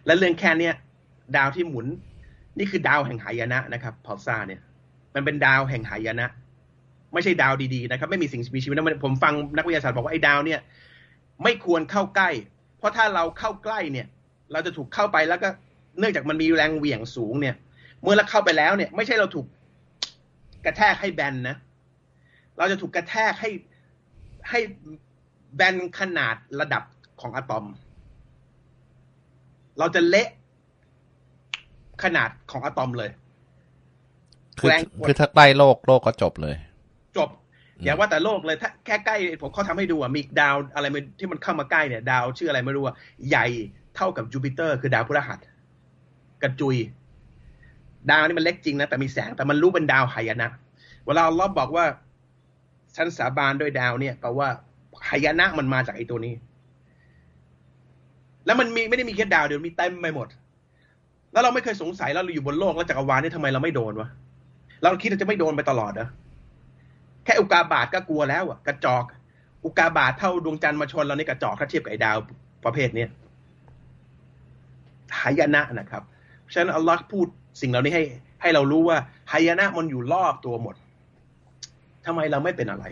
และเรื่องแค่เนี้ยดาวที่หมุน นี่คือดาวแห่งหายนะนะครับพอลซ่าเนี่ย มันเป็นดาวแห่งหายนะ ไม่ใช่ดาวดีๆนะครับ ไม่มีสิ่งมีชีวิตนะผมฟังนักวิทยาศาสตร์บอกว่าไอ้ดาวเนี่ย ไม่ควรเข้าใกล้ เพราะถ้าเราเข้าใกล้เนี่ย เราจะถูกเข้าไปแล้วก็เนื่องจากมันมีแรงเหวี่ยงสูงเนี่ย เมื่อเราเข้าไปแล้วเนี่ย ไม่ใช่เราถูกกระแทกให้แบนนะ เราจะถูกกระแทกให้ให้แบนขนาดระดับของอะตอม เราจะเละขนาดของอะตอมเลยคือคือถ้าใกล้โลกโลกก็จบเลย จบ อย่าว่าแต่โลกเลยถ้าแค่ใกล้ผมเขาทำให้ดูอะมีดาวอะไรที่มันเข้ามาใกล้เนี่ย ดาวชื่ออะไรไม่รู้อะใหญ่เท่ากับจูปิเตอร์ คือดาวพฤหัสกระจุย ดาวนี่มันเล็กจริงนะแต่มีแสงแต่มันรู้เป็นดาวหายนะ เวลาเราบอกว่า ฉันสาบานด้วยดาวเนี่ยแปลว่าหายนะมันมาจากไอ้ตัวนี้ แล้วมันมีไม่ได้มีแค่ดาวเดียวมีเต็มไปหมด แล้วเราไม่เคยสงสัยแล้วเราอยู่บนโลกแล้วจักรวาลนี่ทำไมเราไม่โดนวะเราคิดว่าจะไม่โดนไปตลอดนะแค่อุกาบาตก็กลัวแล้วอะกระจอก อุกาบาตเท่าดวงจันทร์มาชนเรานี่กระจอกถ้าเทียบกับไอ้ดาวประเภทเนี้ยหายนะนะครับฉะนั้นอัลลอฮ์พูดสิ่งเหล่านี้ให้ ให้เรารู้ว่าหายนะมันอยู่รอบตัวหมด ทำไมเราไม่เป็นอะไร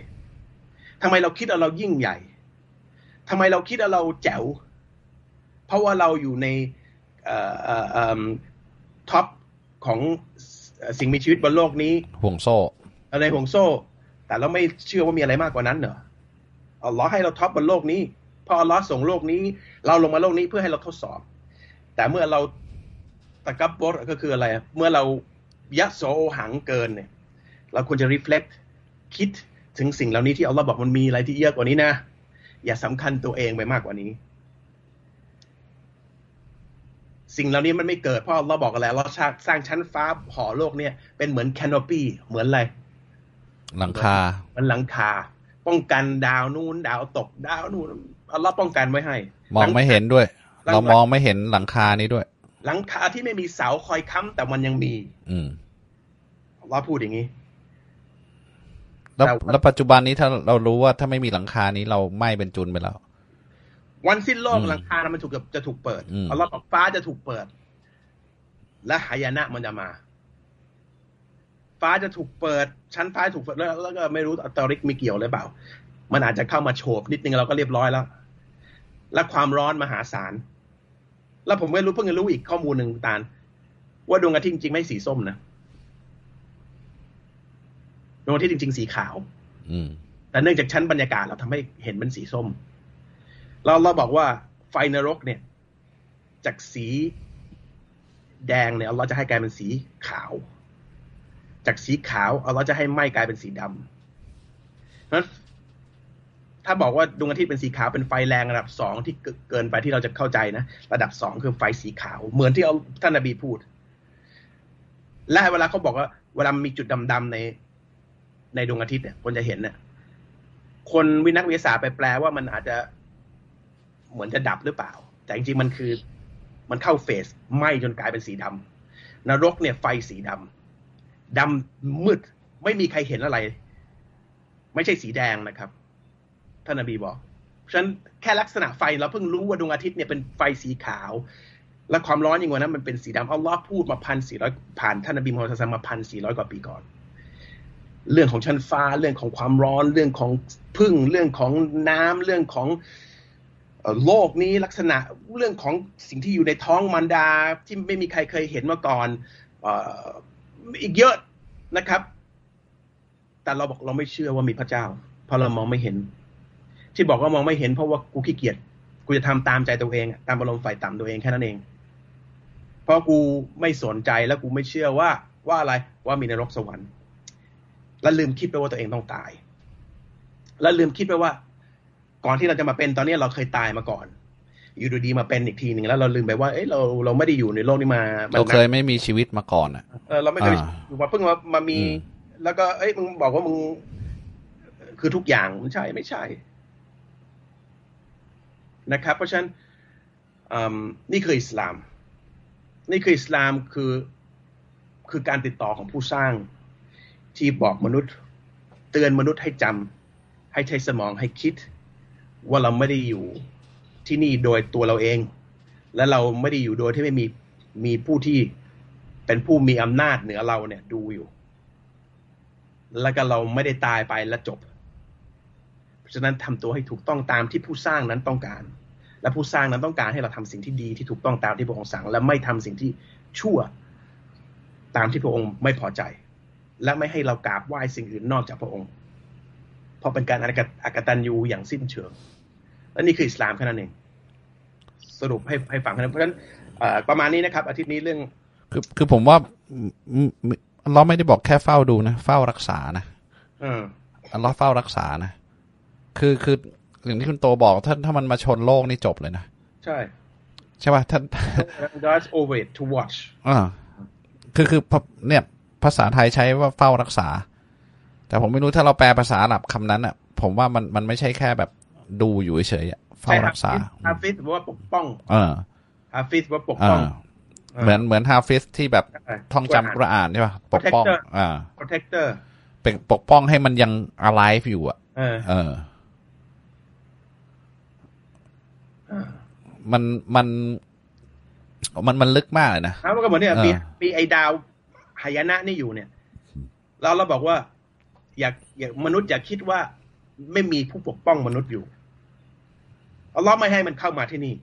ทำไมเราคิดว่าเรายิ่งใหญ่ทำไมเราคิดว่าเราแจ๋ว เพราะว่าเราอยู่ในtop ของสิ่งมีชีวิตบนโลกนี้ ห่วงโซ่ อะไรห่วงโซ่ แต่เราไม่เชื่อว่ามีอะไรมากกว่านั้นเหรออัลลอฮ์ให้เรา top บนโลกนี้พออัลลอฮ์สร้างโลกนี้ เราลงมาโลกนี้เพื่อให้เราทดสอบ แต่เมื่อเราตะกับบุรก็คืออะไร เมื่อเรายโสโอหังเกินเนี่ย เราควรจะ reflect คิดถึงสิ่งเหล่านี้ที่อัลลอฮ์บอกมันมีอะไรที่เยอะกว่านี้นะ อย่าสำคัญตัวเองไปมากกว่านี้ สิ่งเหล่านี้มันไม่เกิดเพราะเราบอกกันแล้วเราสร้างชั้นฟ้าห่อโลกเนี่ยเป็นเหมือนแคนโนปีเหมือนอะไรหลังคา มันหลังคา ป้องกันดาวนู่นดาวตกดาวนู่นเอาเราป้องกันไว้ให้ มองไม่เห็นด้วย เรามองไม่เห็นหลังคานี้ด้วย หลังคาที่ไม่มีเสาคอยค้ำแต่มันยังมี อืมเราพูดอย่างนี้ แล้วแล้วปัจจุบันนี้ถ้าเรารู้ว่าถ้าไม่มีหลังคานี้เราไหม้เป็นจุนไปแล้ว วันสิ้นโลกหลังคามันถูกจะถูกเปิดเอาเราบอกฟ้าจะถูกเปิด และหายนะมันจะมา ฟ้าจะถูกเปิด ชั้นฟ้าถูกเปิดแล้วแล้วก็ไม่รู้อัตริกมีเกี่ยวหรือเปล่า มันอาจจะเข้ามาโฉบนิดนึงเราก็เรียบร้อยแล้ว และความร้อนมหาศาลแล้วผมไม่รู้เพิ่งจะรู้อีกข้อมูลหนึ่งตาลว่าดวงอาทิตย์จริงไม่สีส้มนะ ดวงอาทิตย์จริง ๆ สีขาว อืแต่เนื่องจากชั้นบรรยากาศเราทำให้เห็นเป็นสีส้ม เราเราบอกว่าไฟนรกเนี่ย จากสีแดงเนี่ยเราจะให้กลายเป็นสีขาว จากสีขาวเอาเราจะให้ไหม้กลายเป็นสีดำนั้นถ้าบอกว่าดวงอาทิตย์เป็นสีขาวเป็นไฟแรงระดับสองที่เกินไปที่เราจะเข้าใจนะระดับสองคือไฟสีขาว เหมือนที่เอาท่านนบีพูด และเวลาเขาบอกว่าเวลามีจุดดำๆใน ในดวงอาทิตย์เนี่ยคนจะเห็นเนี่ยคนวินักวิทยาศาสตร์ไปแปลว่ามันอาจจะเหมือนจะดับหรือเปล่า แต่จริงๆมันคือมันเข้าเฟสไหม้จนกลายเป็นสีดำนรกเนี่ยไฟสีดำดำมืด ไม่มีใครเห็นอะไร ไม่ใช่สีแดงนะครับท่านนบีบอกฉะนั้นแค่ลักษณะไฟเราเพิ่งรู้ว่าดวงอาทิตย์เนี่ยเป็นไฟสีขาว และความร้อนยิ่งกว่านั้นมันเป็นสีดำอัลลอฮ์พูดมาพันสี่ร้อยผ่านท่านนบีมูฮัมมัดมาพันสี่ร้อยกว่าปีก่อน เรื่องของชั้นฟ้า เรื่องของความร้อน เรื่องของพึ่ง เรื่องของน้ำเรื่องของโลกนี้ลักษณะเรื่องของสิ่งที่อยู่ในท้องมันดาที่ไม่มีใครเคยเห็นมาก่อนอีกเยอะนะครับ แต่เราบอกเราไม่เชื่อว่ามีพระเจ้า เพราะเรามองไม่เห็น ที่บอกว่ามองไม่เห็นเพราะว่ากูขี้เกียจกูจะทำตามใจตัวเอง ตามอารมณ์ฝ่ายต่ำตัวเองแค่นั้นเอง เพราะกูไม่สนใจแล้วกูไม่เชื่อว่าว่าอะไรว่ามีนรกสวรรค์ แล้วลืมคิดไปว่าตัวเองต้องตาย แล้วลืมคิดไปว่า ก่อนที่เราจะมาเป็นตอนนี้เราเคยตายมาก่อน อยู่ดีๆมาเป็นอีกทีหนึ่งแล้วเราลืมไปว่าเอ้ยเราเราไม่ได้อยู่ในโลกนี้มาเราเคยไม่มีชีวิตมาก่อนอะเออเราไม่เคยอยู่มาเพิ่งมามามี แล้วก็ เอ้ยมึงบอกว่ามึงคือทุกอย่างมันใช่ไม่ใช่ นะครับ เพราะฉะนั้นนี่คืออิสลาม นี่คืออิสลามคือคือการติดต่อของผู้สร้าง ที่บอกมนุษย์ เตือนมนุษย์ให้จำให้ใช้สมองให้คิด ว่าเราไม่ได้อยู่ที่นี่โดยตัวเราเอง และเราไม่ได้อยู่โดยที่ไม่มีมีผู้ที่เป็นผู้มีอำนาจเหนือเราเนี่ยดูอยู่ แล้วก็เราไม่ได้ตายไปแล้วจบ เพราะฉะนั้นทำตัวให้ถูกต้องตามที่ผู้สร้างนั้นต้องการ และผู้สร้างนั้นต้องการให้เราทำสิ่งที่ดีที่ถูกต้องตามที่พระองค์สั่ง และไม่ทำสิ่งที่ชั่วตามที่พระองค์ไม่พอใจ และไม่ให้เรากราบไหว้สิ่งอื่นนอกจากพระองค์ เพราะเป็นการอากตันยูอย่างสิ้นเชิง และนี่คืออิสลามแค่นั้นเองสรุปให้ให้ฟังเพราะฉะนั้นประมาณนี้นะครับ อาทิตย์นี้เรื่อง คือคือผมว่าเราไม่ได้บอกแค่เฝ้าดูนะ เฝ้ารักษานะอัลลอฮ์เฝ้ารักษานะ คือคืออย่างที่คุณโตบอกถ้าถ้ามันมาชนโลกนี่จบเลยนะ ใช่ ใช่ป่ะท่าน God's over it to watch อ่าคือคือเนี่ย ภาษาไทยใช้ว่าเฝ้ารักษา แต่ผมไม่รู้ถ้าเราแปลภาษาอาหรับคำนั้นอะ ผมว่ามันมันไม่ใช่แค่แบบดูอยู่เฉยๆเฝ้ารักษาฮาฟิสว่าปกป้อง เออฮาฟิสว่าปกป้อง เหมือนเหมือนฮาฟิสที่แบบท่องจำกุรอานใช่ป่ะปกป้องอ่า protector เป็นปกป้องให้มันยัง alive อยู่อะเออมันมัน มันมันลึกมากเลยนะแล้วก็เหมือนเนี่ยมีมีไอดาว หายนะนี่อยู่เนี่ยเราเราบอกว่า อยากอยากมนุษย์อยากคิดว่าไม่มีผู้ปกป้องมนุษย์อยู่อัลลอฮ์ไม่ให้มันเข้ามาที่นี่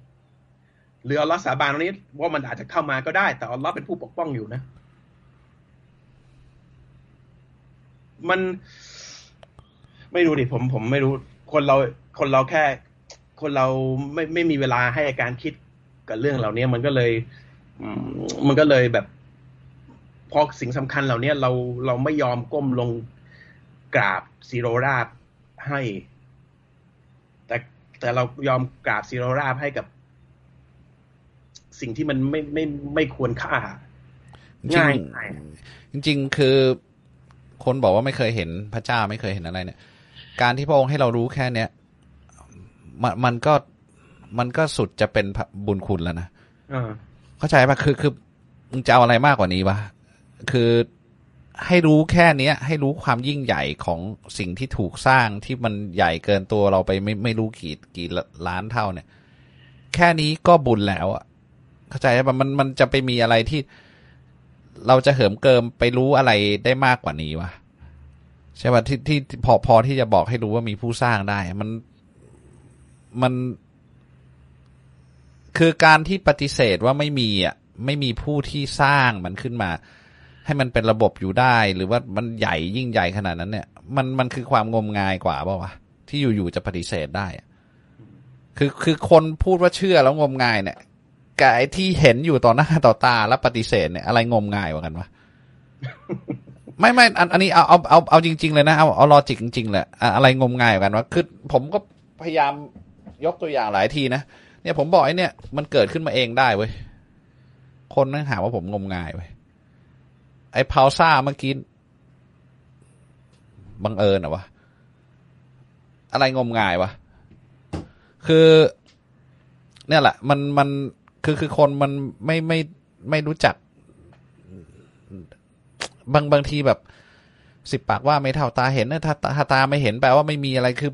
หรืออัลลอฮ์สาบานตรงนี้ว่ามันอาจจะเข้ามาก็ได้ แต่อัลลอฮ์เป็นผู้ปกป้องอยู่นะ มันไม่รู้ดิผม ผมไม่รู้ คนเราคนเราแค่ คนเราไม่ไม่มีเวลาให้การคิดกับเรื่องเหล่านี้มันก็เลยมันก็เลยแบบ พอสิ่งสำคัญเหล่านี้เราเราไม่ยอมก้มลงกราบซีโรราบให้ แต่แต่เรายอมกราบซีโรราบให้กับ สิ่งที่มันไม่ไม่ไม่ควรค่าง่ายจริง ๆ คือคนบอกว่าไม่เคยเห็นพระเจ้าไม่เคยเห็นอะไรเนี่ย การที่พระองค์ให้เรารู้แค่เนี้ยมันมันก็มันก็สุดจะเป็นบุญคุณแล้วนะเข้าใจปะคือคือมึงจะเอาอะไรมากกว่านี้วะ คือให้รู้แค่เนี้ย ให้รู้ความยิ่งใหญ่ของสิ่งที่ถูกสร้างที่มันใหญ่เกินตัวเราไปไม่ไม่รู้กี่กี่ล้านเท่าเนี่ย แค่นี้ก็บุญแล้วอะเข้าใจป่ะมันมันจะไปมีอะไรที่ เราจะเหิมเกิมไปรู้อะไรได้มากกว่านี้วะใช่ป่ะที่ที่พอพอที่จะบอกให้รู้ว่ามีผู้สร้างได้ มันมัน คือการที่ปฏิเสธว่าไม่มีอะไม่มีผู้ที่สร้างมันขึ้นมา ให้มันเป็นระบบอยู่ได้ หรือว่ามันใหญ่ยิ่งใหญ่ขนาดนั้นเนี่ย มันมันคือความงมงายกว่าเปล่าวะที่อยู่ๆจะปฏิเสธได้คือคือคนพูดว่าเชื่อแล้วงมงายเนี่ยกับไอ้ที่เห็นอยู่ต่อหน้าต่อตาแล้วปฏิเสธเนี่ยอะไรงมงายกว่ากันวะไม่ไม่อันอันนี้เอาเอาเอาเอาจริง ๆ เลยนะเอาเอาลอจิกจริงๆเละอะไรงมงายกว่ากันวะคือผมก็พยายามยกตัวอย่างหลายทีนะเนี่ยผมบอกไอ้เนี่ย มันเกิดขึ้นมาเองได้เว้ยคนนั่งหาว่าผมงมงายเว้ย อ้พาวซ่าเมื่อกี้บังเอิญเหรอวะ อะไรงมงายวะ คือ เนี่ยแหละ มันมันคือคือคนมันไม่ไม่ไม่รู้จัก บางบางทีแบบสิบปากว่าไม่เท่าตาเห็นนะถ้าถ้าตาไม่เห็นแปลว่าไม่มีอะไรคือ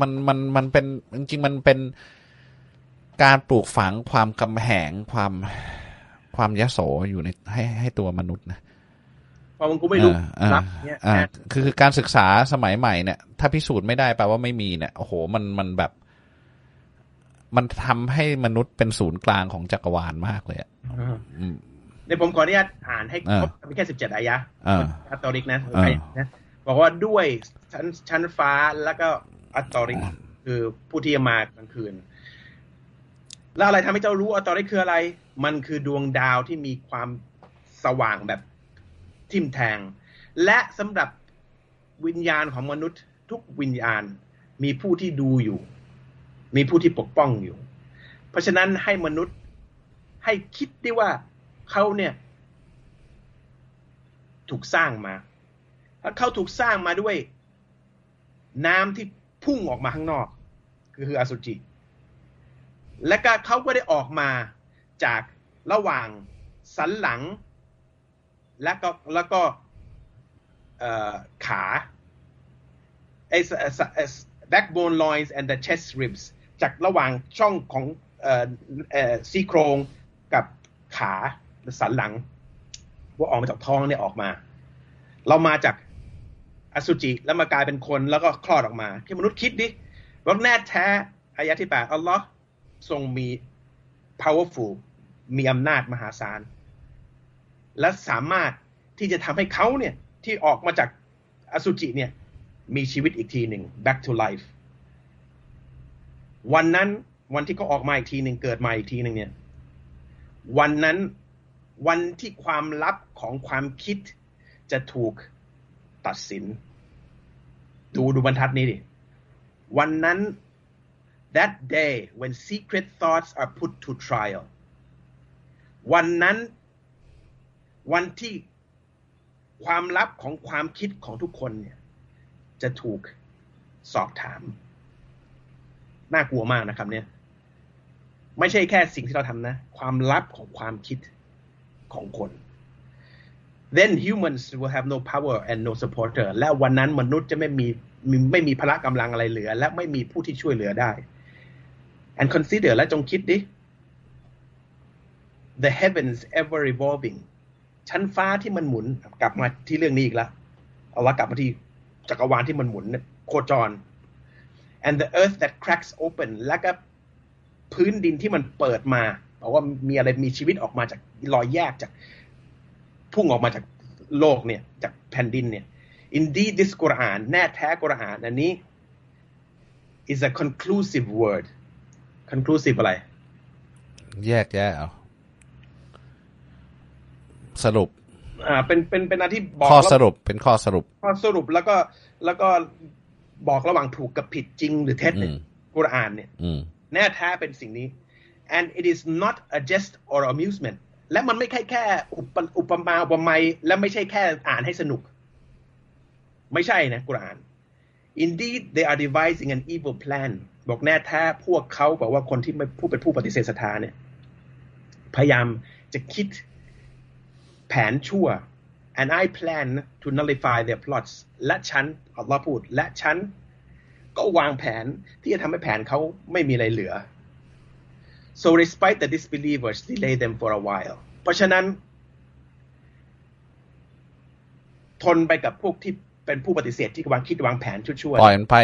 มันมันมันเป็นจริงๆมันเป็นการปลูกฝังความกำแหงความความยโสอยู่ในให้ให้ตัวมนุษย์นะ เพราะมันกูไม่รู้อ่ารับอ่าเนี่ยอ่านะคือคือการศึกษาสมัยใหม่เนี่ย ถ้าพิสูจน์ไม่ได้แปลว่าไม่มีเนี่ยโอ้โหมันมันแบบ มันทำให้มนุษย์เป็นศูนย์กลางของจักรวาลมากเลยอะอืมเดี๋ยวผมขออนุญาตอ่านให้ครบอ่ามีแค่สิบเจ็ดอายะอ่าอัตตอริกนะอ่านะบอกว่าด้วยชั้นชั้นฟ้าแล้วก็อัตตอริกคือผู้ที่จะมากลางคืน แล้วอะไรทำให้เจ้ารู้อัตตอริกคืออะไร มันคือดวงดาวที่มีความสว่างแบบ ทิมแทง และสำหรับวิญญาณของมนุษย์ ทุกวิญญาณมีผู้ที่ดูอยู่ มีผู้ที่ปกป้องอยู่ เพราะฉะนั้นให้มนุษย์ให้คิดได้ว่าเขาเนี่ย ถูกสร้างมาแล้วเขาถูกสร้างมาด้วย น้ำที่พุ่งออกมาข้างนอกคืออสุจิ และก็เขาก็ได้ออกมาจากระหว่างสันหลัง และก็แล้วก็เอ่อขาไอ้ backbone loins and the chest ribs จากระหว่างช่องของเออเออซี่โครงกับขาสันหลังว่าออกมาจากท้องเนี่ยออกมา เรามาจากอสุจิแล้วมากลายเป็นคนแล้วก็คลอดออกมา ที่มนุษย์คิดดิว่าแน่แท้อายะที่แปดอัลลอฮ์ทรงมี powerful มีอำนาจมหาศาล และสามารถที่จะทำให้เขาเนี่ยที่ออกมาจากอสุจิเนี่ยมีชีวิตอีกทีหนึ่ง back to life วันนั้นวันที่เขาออกมาอีกทีหนึ่งเกิดมาอีกทีหนึ่งเนี่ยวันนั้นวันที่ความลับของความคิดจะถูกตัดสิน ดูดูบรรทัดนี้ดิวันนั้น that day when secret thoughts are put to trial วันนั้น วันที่ความลับของความคิดของทุกคนเนี่ย จะถูกสอบถาม น่ากลัวมากนะครับ เนี่ย ไม่ใช่แค่สิ่งที่เราทำนะ ความลับของความคิดของคน then humans will have no power and no supporter และวันนั้นมนุษย์จะไม่มีมีไม่มีพละกำลังอะไรเหลือ และไม่มีผู้ที่ช่วยเหลือได้ and consider และจงคิดดิ the heavens ever revolving ชั้นฟ้าที่มันหมุนกลับมาที่เรื่องนี้อีกแล้วเอาละกลับมาที่จักรวาลที่มันหมุนโคจร and the earth that cracks open แล้วก็พื้นดินที่มันเปิดมาบอกว่ามีอะไรมีชีวิตออกมาจากรอยแยกจากพุ่งออกมาจากโลกเนี่ย จากแผ่นดินเนี่ย indeed this Quran แน่แท้กุรอานอันนี้ is a conclusive word conclusive อะไร แยกแยะเอา สรุปอ่าเป็นเป็นเป็นอันที่บอกข้อแล้วสรุปเป็นข้อสรุป ข้อสรุปแล้วก็แล้วก็บอกระหว่างถูกกับผิดจริงหรือเท็จเนี่ยอืมกุรอานเนี่ยอืมแน่แท้เป็นสิ่งนี้ and it is not a jest or amusement และมันไม่ใช่แค่อุปอุปมาอุปไมยและไม่ใช่แค่อ่านให้สนุก ไม่ใช่นะกุรอาน indeed they are devising an evil plan บอกแน่แท้พวกเขาบอกว่าคนที่ไม่ผู้เป็นผู้ปฏิเสธศรัทธาเนี่ย พยายามจะคิด แผนชั่ว and I plan to nullify their plots และฉันอัลลอฮ์พูด และฉัน ก็วางแผนที่จะทำให้แผนเขาไม่มีอะไรเหลือ so despite the disbelievers delay them for a while เพราะฉะนั้น ทนไปกับพวกที่เป็นผู้ปฏิเสธที่วางคิดวางแผนชั่วปล่อยมันไป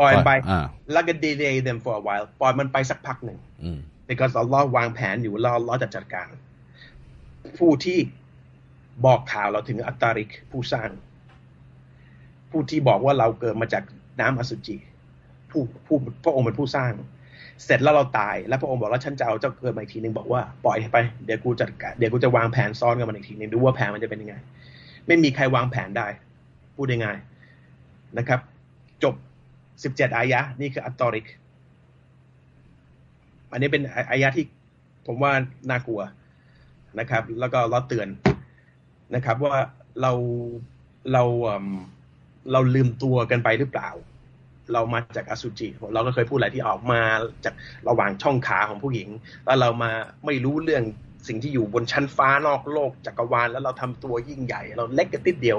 ปล่อยมันไปอ่าๆแล้วก็ delay them for a while ปล่อยมันไปสักพักหนึ่งอืม because อัลลอฮ์วางแผนอยู่แล้วอัลลอฮ์จะจัดการ ผู้ที่ บอกข่าวเราถึงอัตตาริกผู้สร้าง ผู้ที่บอกว่าเราเกิดมาจากน้ำอสุจิ ผู้ผู้พระองค์เป็นผู้สร้าง เสร็จแล้วเราตาย แล้วพระองค์บอกว่าฉันจะเอาเจ้าเกิดมาอีกทีหนึ่งบอกว่าปล่อยไปเดี๋ยวกูจัดการเดี๋ยวกูจะวางแผนซ้อนกับมันอีกทีหนึ่งดูว่าแผนมันจะเป็นยังไง ไม่มีใครวางแผนได้ พูดง่ายๆนะครับ จบสิบเจ็ดอายะนี่คืออัตตอริก อันนี้เป็นอายะที่ผมว่าน่ากลัวนะครับ แล้วก็เราเตือน นะครับ ว่าเราเราเราลืมตัวกันไปหรือเปล่า เรามาจากอสุจิเราก็เคยพูดอะไรที่ออกมาจากระหว่างช่องขาของผู้หญิง แล้วเรามาไม่รู้เรื่องสิ่งที่อยู่บนชั้นฟ้านอกโลกจักรวาลแล้วเราทำตัวยิ่งใหญ่ เราเล็กกันติดเดียว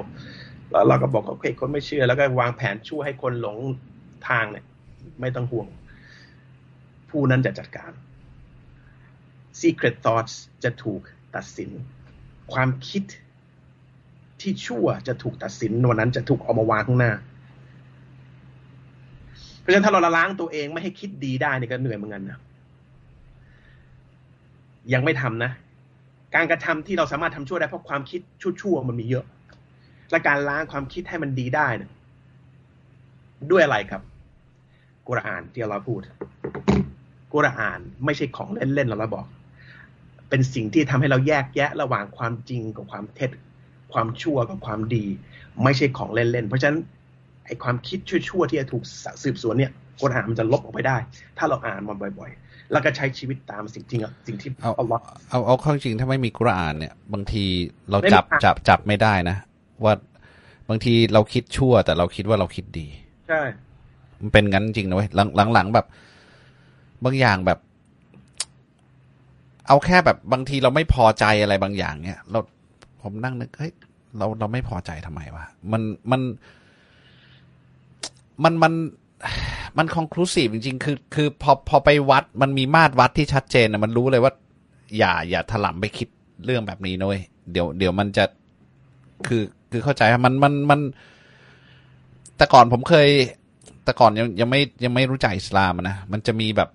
แล้วเราก็บอกโอเคคนไม่เชื่อ แล้วก็วางแผนช่วยให้คนหลงทางเนี่ย ไม่ต้องห่วง ผู้นั้นจะจัดการ secret thoughts จะถูกตัดสิน ความคิด ที่ชั่วจะถูกตัดสินวันนั้นจะถูกเอามาวางข้างหน้า เพราะฉะนั้นถ้าเราละล้างตัวเองไม่ให้คิดดีได้นี่ก็เหนื่อยเหมือนกันนะยังไม่ทำนะ การกระทำที่เราสามารถทำชั่วได้เพราะความคิดชั่วๆมันมีเยอะ และการล้างความคิดให้มันดีได้นะด้วยอะไรครับ กุรอานที่เราพูด กุรอานไม่ใช่ของเล่นๆเราบอก เป็นสิ่งที่ทำให้เราแยกแยะระหว่างความจริงกับความเท็จ ความชั่วกับความดี ไม่ใช่ของเล่นๆ เพราะฉะนั้นไอ้ความคิดชั่วๆที่จะถูกสืบสวนเนี่ยกุรอานมันจะลบออกไปได้ ถ้าเราอ่านมันบ่อย ๆ แล้วก็ใช้ชีวิตตามสิ่งจริงสิ่งที่เอาอัลลอฮ์เอาเอาเข้าจริงถ้าไม่มีกุรอานเนี่ย บางทีเราไม่จับมีทางจับจับไม่ได้นะ ว่าบางทีเราคิดชั่ว แต่เราคิดว่าเราคิดดี ใช่มันเป็นงั้นจริงนะเว้ยหลังหลังหลังแบบ บางอย่างแบบ เอาแค่แบบบางทีเราไม่พอใจอะไรบางอย่างเนี่ยเรา ผมนั่งนึกเฮ้ยเราเราไม่พอใจทำไมวะมันมันมันมันมันคอนคลูซีฟจริงๆ คือ คือพอพอไปวัดมันมีมาตรวัดที่ชัดเจนนะมันรู้เลยว่า อย่า อย่าถลำไปคิดเรื่องแบบนี้นะเว้ยเดี๋ยวเดี๋ยวมันจะคือคือเข้าใจมันมันมัน แต่ก่อนผมเคย แต่ก่อนยังยังไม่ยังไม่รู้จักอิสลามนะมันจะมีแบบ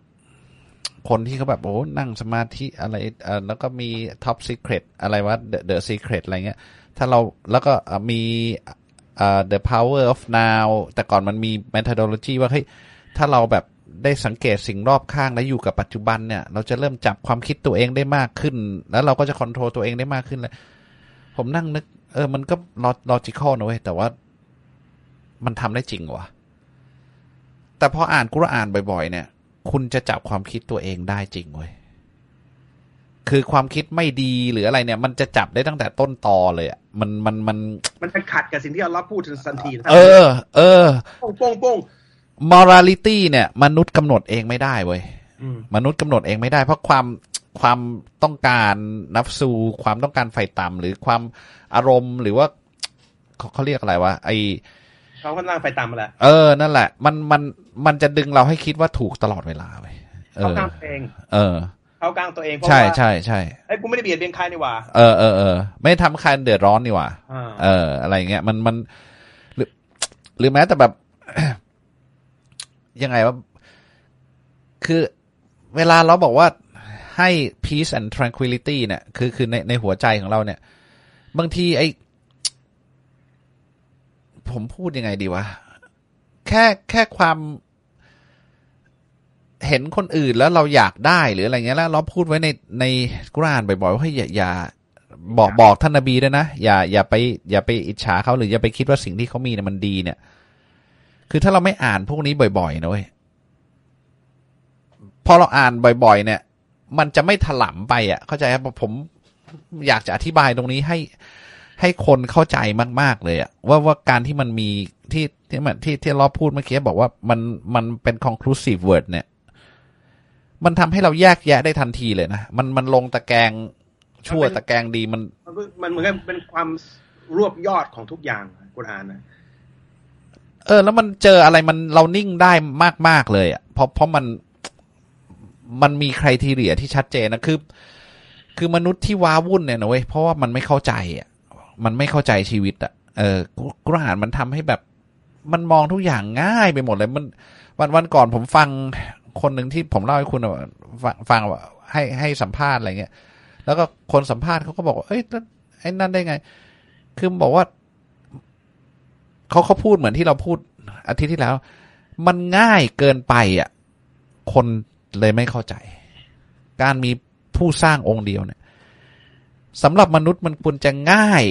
คนที่เขาแบบโอ้นั่งสมาธิอะไรแล้วก็มีท็อปซีเครตอะไรวะ the the secret อะไรเงี้ย ถ้าเราแล้วก็มีเอ่อ the power of now แต่ก่อนมันมี methodology ว่าเฮ้ยถ้าเราแบบได้สังเกตสิ่งรอบข้างและอยู่กับปัจจุบันเนี่ย เราจะเริ่มจับความคิดตัวเองได้มากขึ้น แล้วเราก็จะคอนโทรลตัวเองได้มากขึ้นเลยผมนั่งนึก เออ มันก็ logical นะเว้ยแต่ว่ามันทำได้จริงวะแต่พออ่านกุรอานบ่อย ๆ เนี่ย คุณจะจับความคิดตัวเองได้จริงเว้ยคือความคิดไม่ดีหรืออะไรเนี่ย มันจะจับได้ตั้งแต่ต้นตอเลยอะมันมันมัน มันจะขัดกับสิ่งที่อัลลอฮ์พูดถึงทันทีนะเออ เออโป้งโป้งโป้ง morality เนี่ย มนุษย์กำหนดเองไม่ได้เว้ยอืมมนุษย์กำหนดเองไม่ได้ เพราะความความต้องการนับสูความต้องการไฟต่ำหรือความอารมณ์หรือว่าเขาเขาเรียกอะไรวะไอ เขาก็นั่งไฟตามมาแหละเออนั่นแหละ มันมันมันจะดึงเราให้คิดว่าถูกตลอดเวลาเว้ยเอเขาอกลางตัวเองเออเขากลางตัวเองเพราะใช่ว่าใช่ใช่ไอ้ยกูไม่ได้เบียดเบียนใครนี่หว่าเออเออเออไม่ทำให้ใครเดือดร้อนนี่หว่าอ่าเออ อะไรเงี้ยมันมัน หรือ หรือแม้แต่แบบ ยังไงว่าคือเวลาเราบอกว่าให้ peace and tranquility เนี่ย คือคือในในหัวใจของเราเนี่ย บางทีไอ ผมพูดยังไงดีวะ แค่แค่ความเห็นคนอื่นแล้วเราอยากได้หรืออะไรเงี้ยแล้ว เราพูดไว้ในในกุรอานบ่อยๆว่าเฮ้ยอย่าอย่าบอกบอกท่านนบีด้วยนะอย่าอย่าไป อย่าไปอิจฉาเขาหรืออย่าไปคิดว่าสิ่งที่เขามีเนี่ยมันดีเนี่ย คือถ้าเราไม่อ่านพวกนี้บ่อยๆนะเว้ยพอเราอ่านบ่อย ๆ เนี่ย มันจะไม่ถลำไปอะ เข้าใจครับผมอยากจะอธิบายตรงนี้ให้ ให้คนเข้าใจมาก ๆ เลยอะว่าว่าการที่มันมีที่ที่มันที่ที่เราพูดเมื่อกี้บอกว่ามันมันเป็น conclusive word เนี่ย มันทำให้เราแยกแยะได้ทันทีเลยนะ มันมันลงตะแกรงชั่วตะแกรงดีมัน มันก็มันเหมือนกับเป็นความรวบยอดของทุกอย่างกุรอานนะเออ แล้วมันเจออะไรมันเรานิ่งได้มาก ๆ เลยอะเพราะเพราะมันมันมีใครทีเรียที่ชัดเจนนะคือ คือมนุษย์ที่ว้าวุ่นเนี่ยนะเว้ยเพราะว่ามันไม่เข้าใจอะ มันไม่เข้าใจชีวิตอะเออกุรอานมันทำให้แบบมันมองทุกอย่างง่ายไปหมดเลยมันวันวันก่อนผมฟังคนหนึ่งที่ผมเล่าให้คุณฟังฟังว่าให้ให้สัมภาษณ์อะไรเงี้ย แล้วก็คนสัมภาษณ์เขาก็บอกว่าเอ้ยไอ้นั่นได้ไง คือบอกว่าเขาเขาพูดเหมือนที่เราพูดอาทิตย์ที่แล้ว มันง่ายเกินไปอะ คนเลยไม่เข้าใจ การมีผู้สร้างองค์เดียวเนี่ยสำหรับมนุษย์มันควรจะง่าย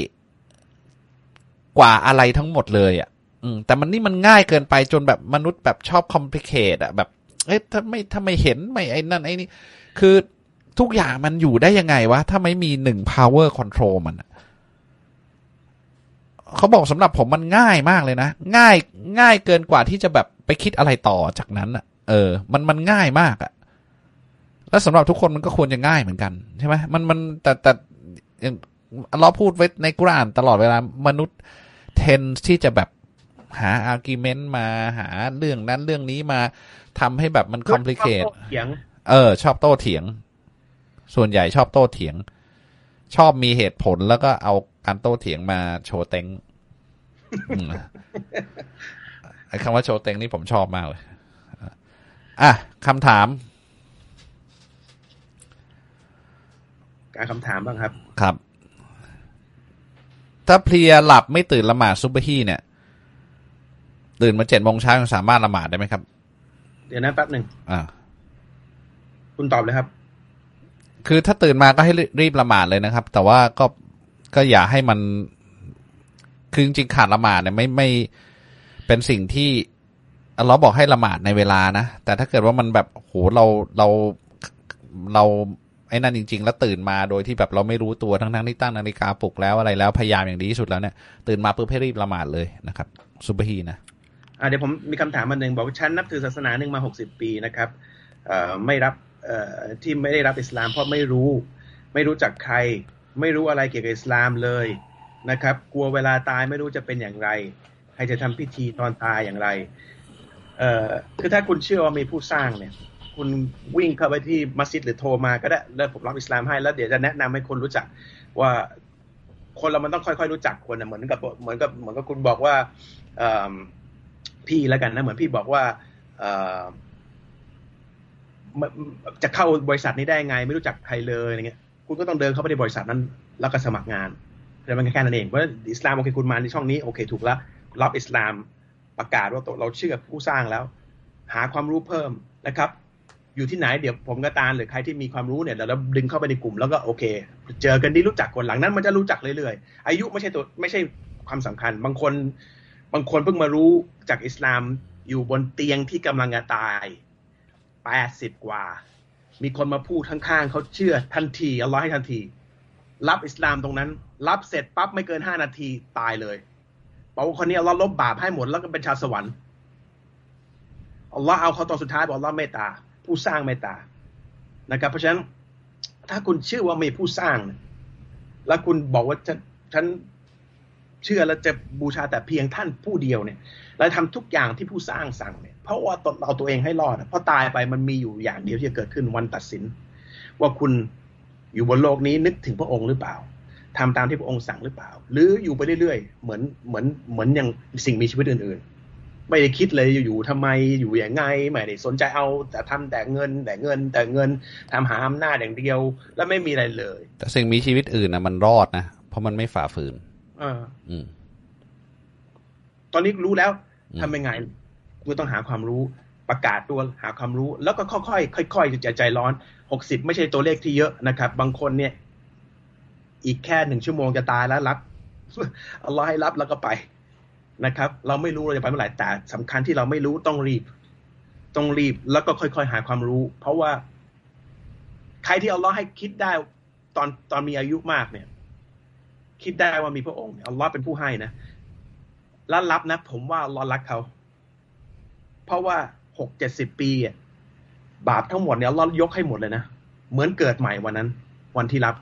กว่าอะไรทั้งหมดเลยอะ อืม แต่มันนี่มันง่ายเกินไปจนแบบมนุษย์แบบชอบ complicate อะ แบบ เอ๊ะถ้าไม่ถ้าไม่เห็นไม่ไอ้นั่นไอ้นี่ คือทุกอย่างมันอยู่ได้ยังไงวะ ถ้าไม่มีหนึ่ง power control มันเขาบอกสำหรับผมมันง่ายมากเลยนะ ง่ายง่ายเกินกว่าที่จะแบบไปคิดอะไรต่อจากนั้นอะ เออ มันมันง่ายมากอะ แล้วสำหรับทุกคนมันก็ควรจะง่ายเหมือนกันใช่ไหมมันมันแต่แต่อย่างเราพูดไว้ในกุรอานตลอดเวลามนุษย์ เทนที่จะแบบหา argument มาหาเรื่องนั้นเรื่องนี้มาทำให้แบบมัน complicate เถียงเออ ชอบโต้เถียง ส่วนใหญ่ชอบโต้เถียง ชอบมีเหตุผลแล้วก็เอาการโต้เถียงมาโชว์เต็งอืมไอ้คำว่าโชว์เต็งนี่ผมชอบมากเลย อะคำถาม การคำถามบ้างครับ ครับ ถ้าเพลียหลับไม่ตื่นละหมาดซุบเปอร์ฮีเนี่ย ตื่นมาเจ็ดโมงเช้ายังสามารถละหมาดได้ไหมครับ เดี๋ยวนะแป๊บหนึ่งอ่า คุณตอบเลยครับ คือถ้าตื่นมาก็ให้รีบละหมาดเลยนะครับ แต่ว่าก็ก็อย่าให้มัน คือจริงๆขาดละหมาดเนี่ยไม่ไม่เป็นสิ่งที่อัลเลอฮ์บอกให้ละหมาดในเวลานะ แต่ถ้าเกิดว่ามันแบบโหเราเราเราไอ้นั่นจริง ๆ แล้วตื่นมาโดยที่แบบเราไม่รู้ตัวทั้งๆที่ตั้งนาฬิกาปลุกแล้วอะไรแล้วพยายามอย่างดีที่สุดแล้วเนี่ยตื่นมาปุ๊บให้รีบละหมาดเลยนะครับซุบฮีนะอ่าเดี๋ยวผมมีคำถามมาหนึ่งบอกว่าฉันนับถือศาสนาหนึ่งมาหกสิบปีนะครับเอ่อไม่รับเอ่อที่ไม่ได้รับอิสลามเพราะไม่รู้ ไม่รู้จักใคร ไม่รู้อะไรเกี่ยวกับอิสลามเลยนะครับ กลัวเวลาตายไม่รู้จะเป็นอย่างไร ใครจะทำพิธีตอนตายอย่างไร เอ่อคือถ้าคุณเชื่อว่ามีผู้สร้างเนี่ย คุณวิ่งเข้าไปที่มัสยิดหรือโทรมาก็ได้แล้วผมรับอิสลามให้แล้วเดี๋ยวจะแนะนำให้คนรู้จักว่าคนเรามันต้องค่อยๆรู้จักคนนะเหมือนกับเหมือนกับเหมือนกับคุณบอกว่าพี่แล้วกันนะเหมือนพี่บอกว่าจะเข้าบริษัทนี้ได้ไง ไม่รู้จักใครเลยอะไรเงี้ย คุณก็ต้องเดินเข้าไปในบริษัทนั้น แล้วก็สมัครงานแต่มันแค่นั้นเองเพราะอิสลามโอเคคุณมาในช่องนี้โอเคถูกแล้วรับอิสลามประกาศว่าเราเชื่อผู้สร้างแล้ว หาความรู้เพิ่มนะครับ อยู่ที่ไหนเดี๋ยวผมกระตานหรือใครที่มีความรู้เนี่ยเดี๋ยวเราดึงเข้าไปในกลุ่มแล้วก็โอเค เจอกันดีรู้จักคนหลังนั้นมันจะรู้จักเรื่อยๆ อายุไม่ใช่ตัวไม่ใช่ความสำคัญ บางคน บางคนเพิ่งมารู้จากอิสลามอยู่บนเตียงที่กำลังจะตายแปดสิบกว่า มีคนมาพูดข้างๆเขาเชื่อทันทีอัลลอฮ์ให้ทันที รับอิสลามตรงนั้น รับเสร็จปั๊บไม่เกินห้านาทีตายเลยบอกว่าคนนี้อัลลอฮ์ลบบาปให้หมดแล้วก็เป็นชาวสวรรค์อัลลอฮ์เอาเขาตอนสุดท้ายบอกอัลลอฮ์เมตตา ผู้สร้างเมตตานะครับ เพราะฉะนั้นถ้าคุณเชื่อว่ามีผู้สร้าง แล้วคุณบอกว่าฉันฉันเชื่อแล้วจะบูชาแต่เพียงท่านผู้เดียวเนี่ยแล้วทำทุกอย่างที่ผู้สร้างสั่งเนี่ยเพราะว่าตนเอาตัวเองให้รอดเพราะตายไปมันมีอยู่อย่างเดียวที่จะเกิดขึ้นวันตัดสิน ว่าคุณอยู่บนโลกนี้นึกถึงพระองค์หรือเปล่าทำตามที่พระองค์สั่งหรือเปล่า หรืออยู่ไปเรื่อยๆ เหมือนเหมือนเหมือนอย่างสิ่งมีชีวิตอื่นๆ ไม่ได้คิดเลยอยู่ๆทำไมอยู่อย่างไงไม่ได้สนใจเอาแต่ทำแต่เงิน แต่เงินแต่เงินทำหาอำนาจอย่างเดียว แล้วไม่มีอะไรเลย แต่สิ่งมีชีวิตอื่นนะมันรอดนะเพราะมันไม่ฝ่าฝืนเอออืม ตอนนี้รู้แล้วอืมทำยังไงคุณต้องหาความรู้ประกาศตัวหาความรู้ แล้วก็ค่อยๆค่อยๆใจใจร้อนหกสิบไม่ใช่ตัวเลขที่เยอะนะครับ บางคนเนี่ย อีกแค่หนึ่งชั่วโมงจะตายแล้วรับอัลลอฮ์ให้รับแล้วก็ไป นะครับ เราไม่รู้เราจะไปเมื่อไหร่แต่สำคัญที่เราไม่รู้ต้องรีบ ต้องรีบแล้วก็ค่อยๆหาความรู้ เพราะว่า ใครที่เอัลลอให้คิดได้ตอนตอนมีอายุมากเนี่ย คิดได้ว่ามีพระองค์เอัลลอเป็นผู้ให้นะแล้วรับนะ ผมว่าลลอรักเขา เพราะว่าหกเจ็ดสิบปีบาปทั้งหมดเนี่ยลลอยกให้หมดเลยนะเหมือนเกิดใหม่วันนั้น วันที่รับ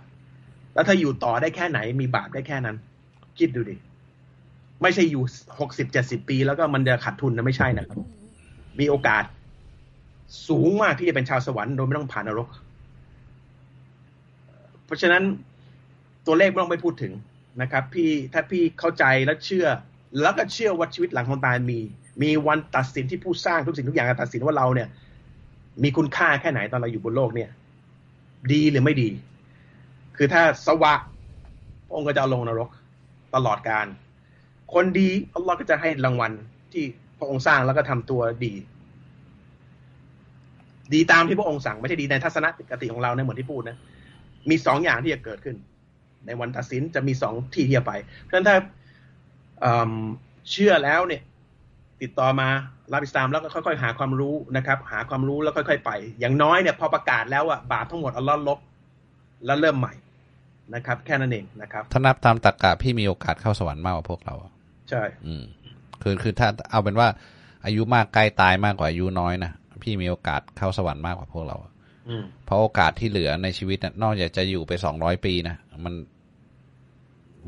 แล้วถ้าอยู่ต่อได้แค่ไหน มีบาปได้แค่นั้น คิดดูดิ ไม่ใช่อยู่หกสิบเจ็ดสิบปี แล้วก็มันจะขาดทุนนะไม่ใช่นะครับ มีโอกาสสูงมากที่จะเป็นชาวสวรรค์โดยไม่ต้องผ่านนรก เพราะฉะนั้นตัวเลขไม่ต้องไปพูดถึงนะครับ พี่ถ้าพี่เข้าใจและเชื่อ แล้วก็เชื่อว่าชีวิตหลังความตายมี มีวันตัดสินที่ผู้สร้างทุกสิ่งทุกอย่างจะตัดสินว่าเราเนี่ย มีคุณค่าแค่ไหนตอนเราอยู่บนโลกเนี่ย ดีหรือไม่ดี คือถ้าสวะองค์ก็จะลงนรกตลอดการ คนดีอัลลอฮ์ก็จะให้รางวัลที่พระองค์สร้างแล้วก็ทำตัวดี ดีตามที่พระองค์สั่งไม่ใช่ดีในทัศนคติของเราในเหมือนที่พูดนะ มีสองอย่างที่จะเกิดขึ้น ในวันตัดสินจะมีสองที่ที่จะไป เพราะฉะนั้นถ้าเชื่อแล้วเนี่ย ติดต่อมารับอิสลามแล้วก็ค่อยๆ หาความรู้นะครับ หาความรู้แล้วค่อย ๆ ไป อย่างน้อยเนี่ยพอประกาศแล้วอะบาปทั้งหมดอัลลอฮ์ลบแล้วเริ่มใหม่นะครับ แค่นั้นเองนะครับ ถ้านับตามตรรกะพี่มีโอกาสเข้าสวรรค์มากกว่าพวกเรา ใช่ อืม คือคือถ้าเอาเป็นว่า อายุมากใกล้ตายมากกว่าอายุน้อยนะพี่มีโอกาสเข้าสวรรค์มากกว่าพวกเราอะอืมเพราะโอกาสที่เหลือในชีวิตนะนอกจากจะอยู่ไปสองร้อยปีนะมัน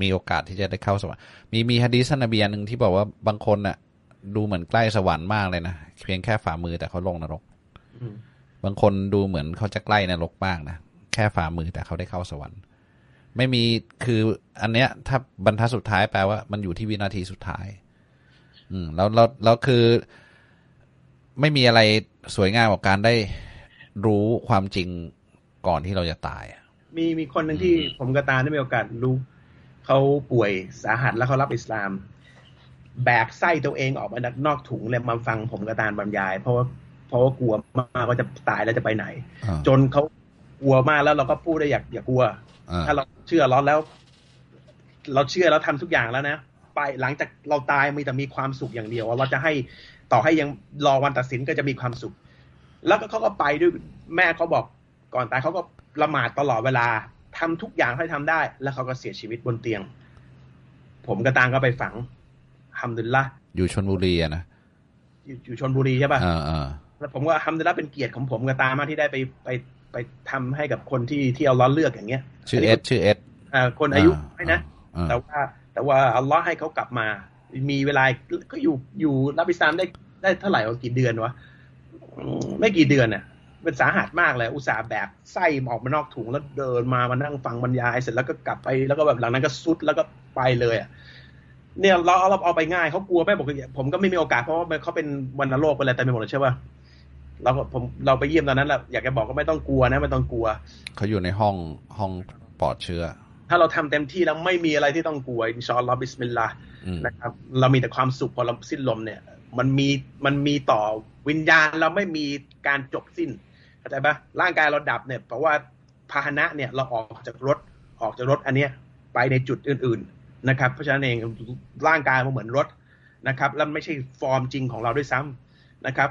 มีโอกาสที่จะได้เข้าสวรรค์มีมีฮะดีษนบีอันหนึ่งที่บอกว่าบางคนน่ะ ดูเหมือนใกล้สวรรค์มากเลยนะเพียงแค่ฝ่ามือแต่เขาลงนรกอืมบางคนดูเหมือนเขาจะใกล้นรกมากนะแค่ฝ่ามือแต่เขาได้เข้าสวรรค์ ไม่มีคืออันเนี้ย ถ้าบรรทัดสุดท้ายแปลว่ามันอยู่ที่วินาทีสุดท้าย อืม แล้วแล้วแล้วคือ ไม่มีอะไรสวยงามกว่าการได้รู้ความจริงก่อนที่เราจะตายอะมีมีคนหนึ่งที่ผมกับตาได้มีโอกาสรู้เขาป่วยสาหัสแล้วเขารับอิสลาม แบกไส้ตัวเองออกมาจากนอกถุงเลยมาฟังผมกับตาบรรยาย เพราะว่าเพราะว่ากลัวมากว่าจะตายแล้วจะไปไหนอ่าจนเขากลัวมากแล้วเราก็พูดได้อย่าอย่ากลัวอ่าถ้าเราเชื่อเราแล้ว เราเชื่อแล้วทำทุกอย่างแล้วนะไปหลังจากเราตายมีแต่มีความสุขอย่างเดียวว่าเราจะให้ต่อให้ยังรอวันตัดสินก็จะมีความสุข แล้วก็เขาก็ไปด้วยแม่เขาบอกก่อนตายเขาก็ละหมาดตลอดเวลาทำทุกอย่างให้ทำได้ แล้วเขาก็เสียชีวิตบนเตียง ผมกระตางก็ไปฝังฮัมดุลิลละอยู่ชนบุรีอะนะอยู่อยู่ชนบุรีใช่ปะอ่าอ่าแล้วผมว่าฮัมดุลิลละเป็นเกียรติของผมกับตามากที่ได้ไปไป ไปทำให้กับคนที่ที่เอาล้อเลือกอย่างเงี้ย ชื่อเอสชื่อเอสอ่าคนอายุให้นะอ่าแต่ว่าแต่ว่าอัลลอฮ์ให้เขากลับมา มีเวลาก็อยู่อยู่รับอิสลามได้ได้เท่าไหร่วะกี่เดือนวะอืมไม่กี่เดือนน่ะเป็นสาหัสมากเลย อุตส่าห์แบกไส้ออกมานอกถุงแล้วเดินมามานั่งฟังบรรยายเสร็จแล้วก็กลับไปแล้วก็แบบหลังนั้นก็ซุดแล้วก็ไปเลยอะเนี่ยเราเอาเราเอาไปง่ายเขากลัวไหมบอกว่าผมก็ไม่มีโอกาสเพราะว่าเขาเป็นวันโรคไปอะไรแต่ไม่หมดเลยใช่ป่ะ เราก็ผมเราไปเยี่ยมตอนนั้นแหละอยากจะบอกก็ไม่ต้องกลัวนะไม่ต้องกลัว เขาอยู่ในห้องห้องปลอดเชื้อ ถ้าเราทำเต็มที่แล้วไม่มีอะไรที่ต้องกลัวอินชาอัลลอฮ์บิสมิลลาห์อืมนะครับ เรามีแต่ความสุขพอเราสิ้นลมเนี่ย มันมีมันมีต่อวิญญาณเราไม่มีการจบสิ้นเข้าใจปะร่างกายเราดับเนี่ยเพราะว่าพาหนะเนี่ยเราออกจากรถออกจากรถอันเนี้ยไปในจุดอื่น ๆนะครับ เพราะฉะนั้นเองร่างกายมันเหมือนรถนะครับ แล้วไม่ใช่ฟอร์มจริงของเราด้วยซ้ำนะครับ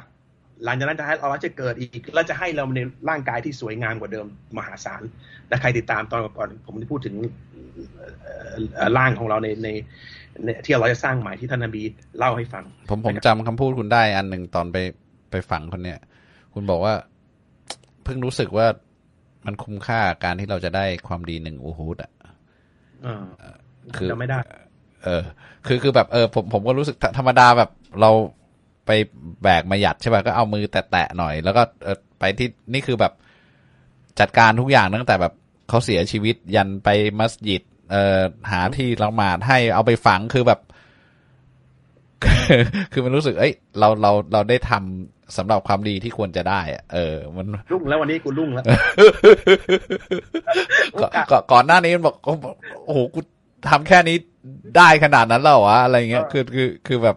หลังจากนั้นจะให้เราจะเกิดอีกแล้วจะให้เราในร่างกายที่สวยงามกว่าเดิมมหาศาลและใครติดตามตอนก่อนผมได้พูดถึงเอ่อเอ่อร่างของเราในในในที่เราจะสร้างใหม่ที่ท่านนบีเล่าให้ฟัง ผมผมจำคำพูดคุณได้อันหนึ่งตอนไปไปฝังคนเนี่ย คุณบอกว่าเพิ่งรู้สึกว่ามันคุ้มค่าการที่เราจะได้ความดีหนึ่งอูฮูดอะเออคือจำไม่ได้ เออ คือคือแบบเออ ผมผมก็รู้สึกธรรมดาแบบเรา ไปแบกมาหยัดใช่ป่ะก็เอามือแตะๆหน่อย แล้วก็เออไปที่นี่คือแบบจัดการทุกอย่างตั้งแต่แบบเขาเสียชีวิตยันไปมัสยิดเอ่อหาที่ละหมาดให้เอาไปฝังคือแบบ คือมันรู้สึก เอ้ย เราเราเราได้ทำสำหรับความดีที่ควรจะได้อะเออ มันรุ่งแล้ววันนี้กูรุ่งแล้วก่อนก่อนก่อนหน้านี้มันบอกโอ้โหโอ้โหกูทำแค่นี้ได้ขนาดนั้นแล้วเหรอวะอะไรเงี้ยคือคือคือแบบ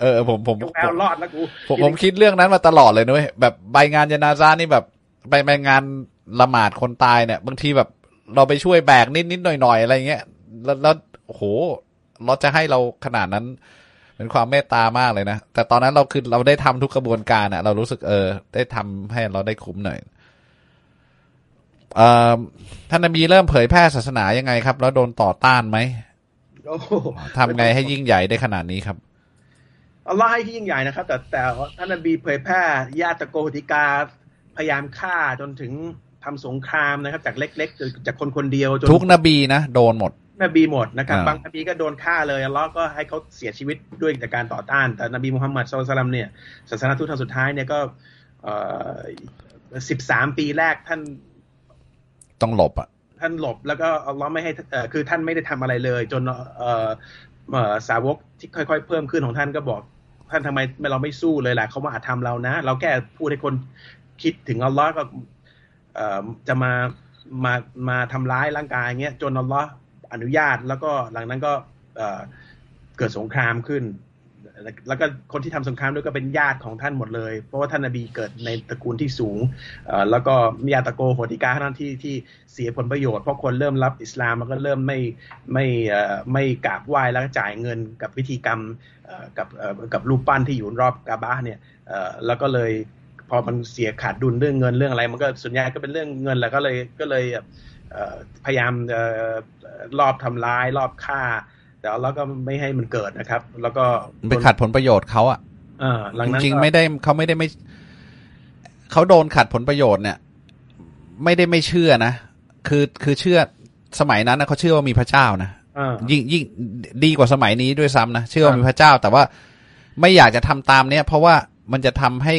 เออผมผมยกแอลรอดแล้วกูผมผมคิดเรื่องนั้นมาตลอดเลยนะเว้ยแบบใบงานยานาซานี่แบบไปไปงานละหมาดคนตายเนี่ย บางทีแบบเราไปช่วยแบกนิดนิดหน่อยหน่อยอะไรเงี้ยแล้วแล้วโอ้โหเราจะให้เราขนาดนั้นเป็นความเมตตามากเลยนะ แต่ตอนนั้นเราคือเราได้ทำทุกกระบวนการอะเรารู้สึกเออ ได้ทำให้เราได้คุ้มหน่อยเอ่อท่านนบีเริ่มเผยแพร่ศาสนายังไงครับ แล้วโดนต่อต้านไหมโอ้โหทำไงให้ยิ่งใหญ่ได้ขนาดนี้ครับ อัลลอฮ์ให้ที่ยิ่งใหญ่นะครับ แต่แต่ท่านนบีเผยแพร่ญาติโกติกาพยายามฆ่าจนถึงทำสงครามนะครับ จากเล็กๆ จากคนคนเดียวจนทุกนบีนะโดนหมด นบีหมดนะครับอ่าบางนบีก็โดนฆ่าเลยอัลลอฮ์ก็ให้เขาเสียชีวิตด้วยจากการต่อต้าน แต่นบีมุฮัมมัดสุลตัลลัมเนี่ยศาสนาทูตครั้งสุดท้ายเนี่ยก็สิบสามปีแรกท่านต้องหลบอะท่านหลบแล้วก็อัลลอฮ์ไม่ให้เอ่อคือท่านไม่ได้ทำอะไรเลย จนเอ่อเอ่อสาวกที่ค่อย ๆ เพิ่มขึ้นของท่านก็บอก ท่านทำไมเราไม่สู้เลยล่ะเขามาอาจทำเรานะ เราแค่พูดให้คนคิดถึงอัลลอฮ์ก็จะมามามาทำร้ายร่างกายเงี้ยจนอัลลอฮ์อนุญาต แล้วก็หลังนั้นก็เกิดสงครามขึ้น แล้วก็คนที่ทำสงครามด้วยก็เป็นญาติของท่านหมดเลย เพราะว่าท่านนบีเกิดในตระกูลที่สูง แล้วก็มียาตะโกโหติกาท่านที่ที่เสียผลประโยชน์เพราะคนเริ่มรับอิสลามแล้วก็เริ่มไม่ไม่ไม่กราบไหว้แล้วก็จ่ายเงินกับพิธีกรรม กับกับรูปปั้นที่อยู่รอบกาบาเนี่ยแล้วก็เลยพอมันเสียขาดดุลเรื่องเงินเรื่องอะไร มันก็ส่วนใหญ่ก็เป็นเรื่องเงินแล้วก็เลยก็เลยพยายามรอบทำร้ายรอบฆ่าแต่แล้วก็ไม่ให้มันเกิดนะครับ แล้วก็ไปขัดผลประโยชน์เขาอะจริงไม่ได้เขาไม่ได้ไม่เขาโดนขัดผลประโยชน์เนี่ย ไม่ได้ไม่เชื่อนะคือคือเชื่อสมัยนั้นนะเขาเชื่อว่ามีพระเจ้านะ ยิ่งยิ่งดีกว่าสมัยนี้ด้วยซ้ำนะ เชื่อว่ามีพระเจ้า แต่ว่าไม่อยากจะทำตามเนี้ยเพราะว่ามันจะทำให้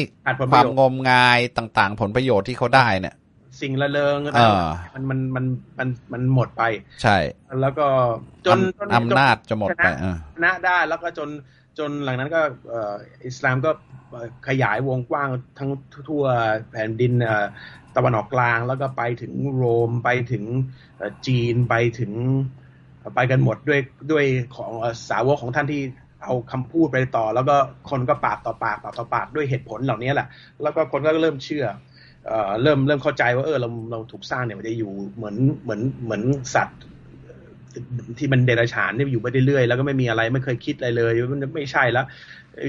ความงมงายต่าง ๆ ผลประโยชน์ที่เขาได้เนี่ย สิ่งละเลงมันมันมันมันมันหมดไป ใช่ แล้วก็จนอำนาจจะหมดไปชนะได้แล้วก็จนจนหลังนั้นก็อิสลามก็ขยายวงกว้างทั้งทั่วแผ่นดินตะวันออกกลางแล้วก็ไปถึงโรมไปถึงจีนไปถึง ไปกันหมดด้วยด้วยของสาวกของท่านที่เอาคำพูดไปต่อ แล้วก็คนก็ปากต่อปากปากต่อปากด้วยเหตุผลเหล่านี้แหละ แล้วก็คนก็เริ่มเชื่อเริ่มเริ่มเข้าใจว่าเออเราเราถูกสร้างเนี่ยมันจะอยู่เหมือนเหมือนเหมือนสัตว์ที่มันเดรัจฉานนี่อยู่ไปเรื่อยๆแล้วก็ไม่มีอะไรไม่เคยคิดอะไรเลยมันไม่ใช่แล้ว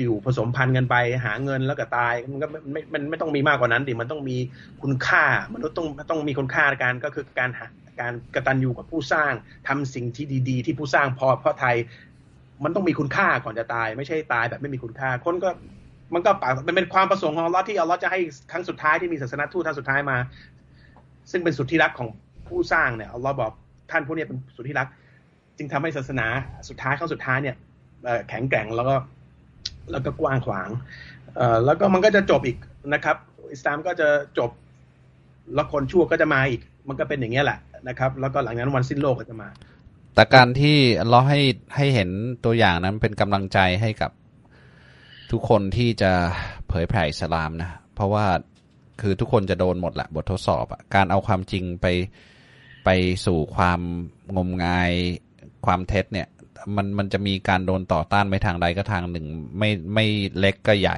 อยู่ผสมพันธุ์กันไปหาเงินแล้วก็ตายมันก็ไม่มันไม่ต้องมีมากกว่านั้นดิมันต้องมีคุณค่ามันต้องต้องมีคุณค่าการก็คือการหาการกระตันอยู่กับผู้สร้างทำสิ่งที่ดี ๆ ที่ผู้สร้างพอเพราะไทย มันต้องมีคุณค่าก่อนจะตาย ไม่ใช่ตายแบบไม่มีคุณค่า คนก็มันก็ปากมันเป็นความประสงค์ของลอที่อัลอจะให้ครั้งสุดท้ายที่มีศาสนาทูตท่านสุดท้ายมา ซึ่งเป็นสุดที่รักของผู้สร้างเนี่ยอัลอฮ์บอกท่านผู้นี้เป็นสุดที่รัก จึงทำให้ศาสนาสุดท้ายครั้งสุดท้ายเนี่ยแข็งแกร่งแล้วก็ แล้วก็กว้างขวางเอ่อแล้วก็มันก็จะจบอีกนะครับ อิสลามก็จะจบแล้วคนชั่วก็จะมาอีก มันก็เป็นอย่างนี้แหละนะครับ แล้วก็หลังนั้นวันสิ้นโลกก็จะมา แต่การที่เราให้ให้เห็นตัวอย่างนั้นเป็นกำลังใจให้กับทุกคนที่จะเผยแผ่อิสลามนะ เพราะว่าคือทุกคนจะโดนหมดแหละบททดสอบอะการเอาความจริงไปไปสู่ความงมงายความเท็จเนี่ย มันมันจะมีการโดนต่อต้านไปทางใดก็ทางหนึ่ง ไม่ไม่เล็กก็ใหญ่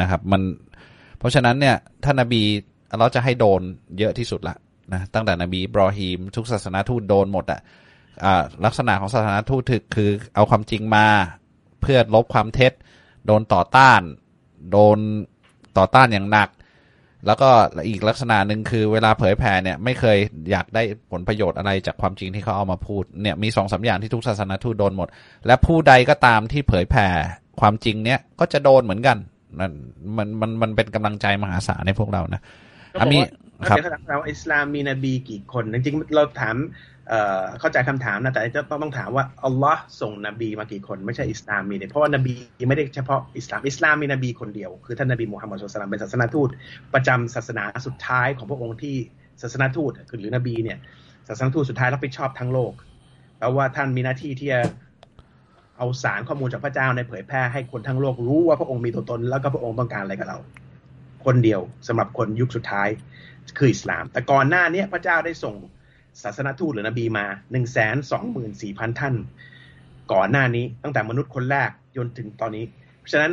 นะครับ มันเพราะฉะนั้นเนี่ยท่านนบีเราจะให้โดนเยอะที่สุดละนะตั้งแต่นบีบรอฮีม ทุกศาสนาทูตโดนหมดอะ่ะลักษณะของศาสนาทูตคือเอาความจริงมาเพื่อลบความเท็จ โดนต่อต้าน โดนต่อต้านอย่างหนัก แล้วก็อีกลักษณะหนึ่งคือเวลาเผยแผ่เนี่ยไม่เคยอยากได้ผลประโยชน์อะไรจากความจริงที่เขาเอามาพูดเนี่ยมีสองสาอย่างที่ทุกศาสนาทูตโดนหมด และผู้ใดก็ตามที่เผยแผ่ความจริงเนี่ยก็จะโดนเหมือนกันนั่นมันมันมันเป็นกำลังใจมหาศาลในพวกเรานะอามีครับเราอิสลามมีนบีกี่คน จริงๆ เราถาม เข้าใจคำถามนะแต่จะต้องต้องถามว่าอัลลอฮ์ส่งนบีมากี่คนไม่ใช่อิสลามมีเนี่ยเพราะว่านบีไม่ได้เฉพาะอิสลามอิสลามมีนบีคนเดียว คือท่านนบีมูฮัมมัดสุลตามเป็นศาสนาทูต ประจำศาสนาสุดท้ายของพระองค์ที่ศาสนาทูตคือหรือนบีเนี่ยศาสนาทูตสุดท้ายรับผิดชอบทั้งโลกแปลว่าท่านมีหน้าที่ที่จะเอาสารข้อมูลจากพระเจ้าในเผยแพร่ให้คนทั้งโลกรู้ว่าพระองค์มีตัวตน แล้วก็พระองค์ต้องการอะไรกับเรา คนเดียวสำหรับคนยุคสุดท้ายคืออิสลาม แต่ก่อนหน้านี้พระเจ้าได้ส่ง ศาสนทูตหรือนบีมาหนึ่งแสนสองหมื่นสี่พันท่าน ก่อนหน้านี้ตั้งแต่มนุษย์คนแรกจนถึงตอนนี้ เพราะฉะนั้น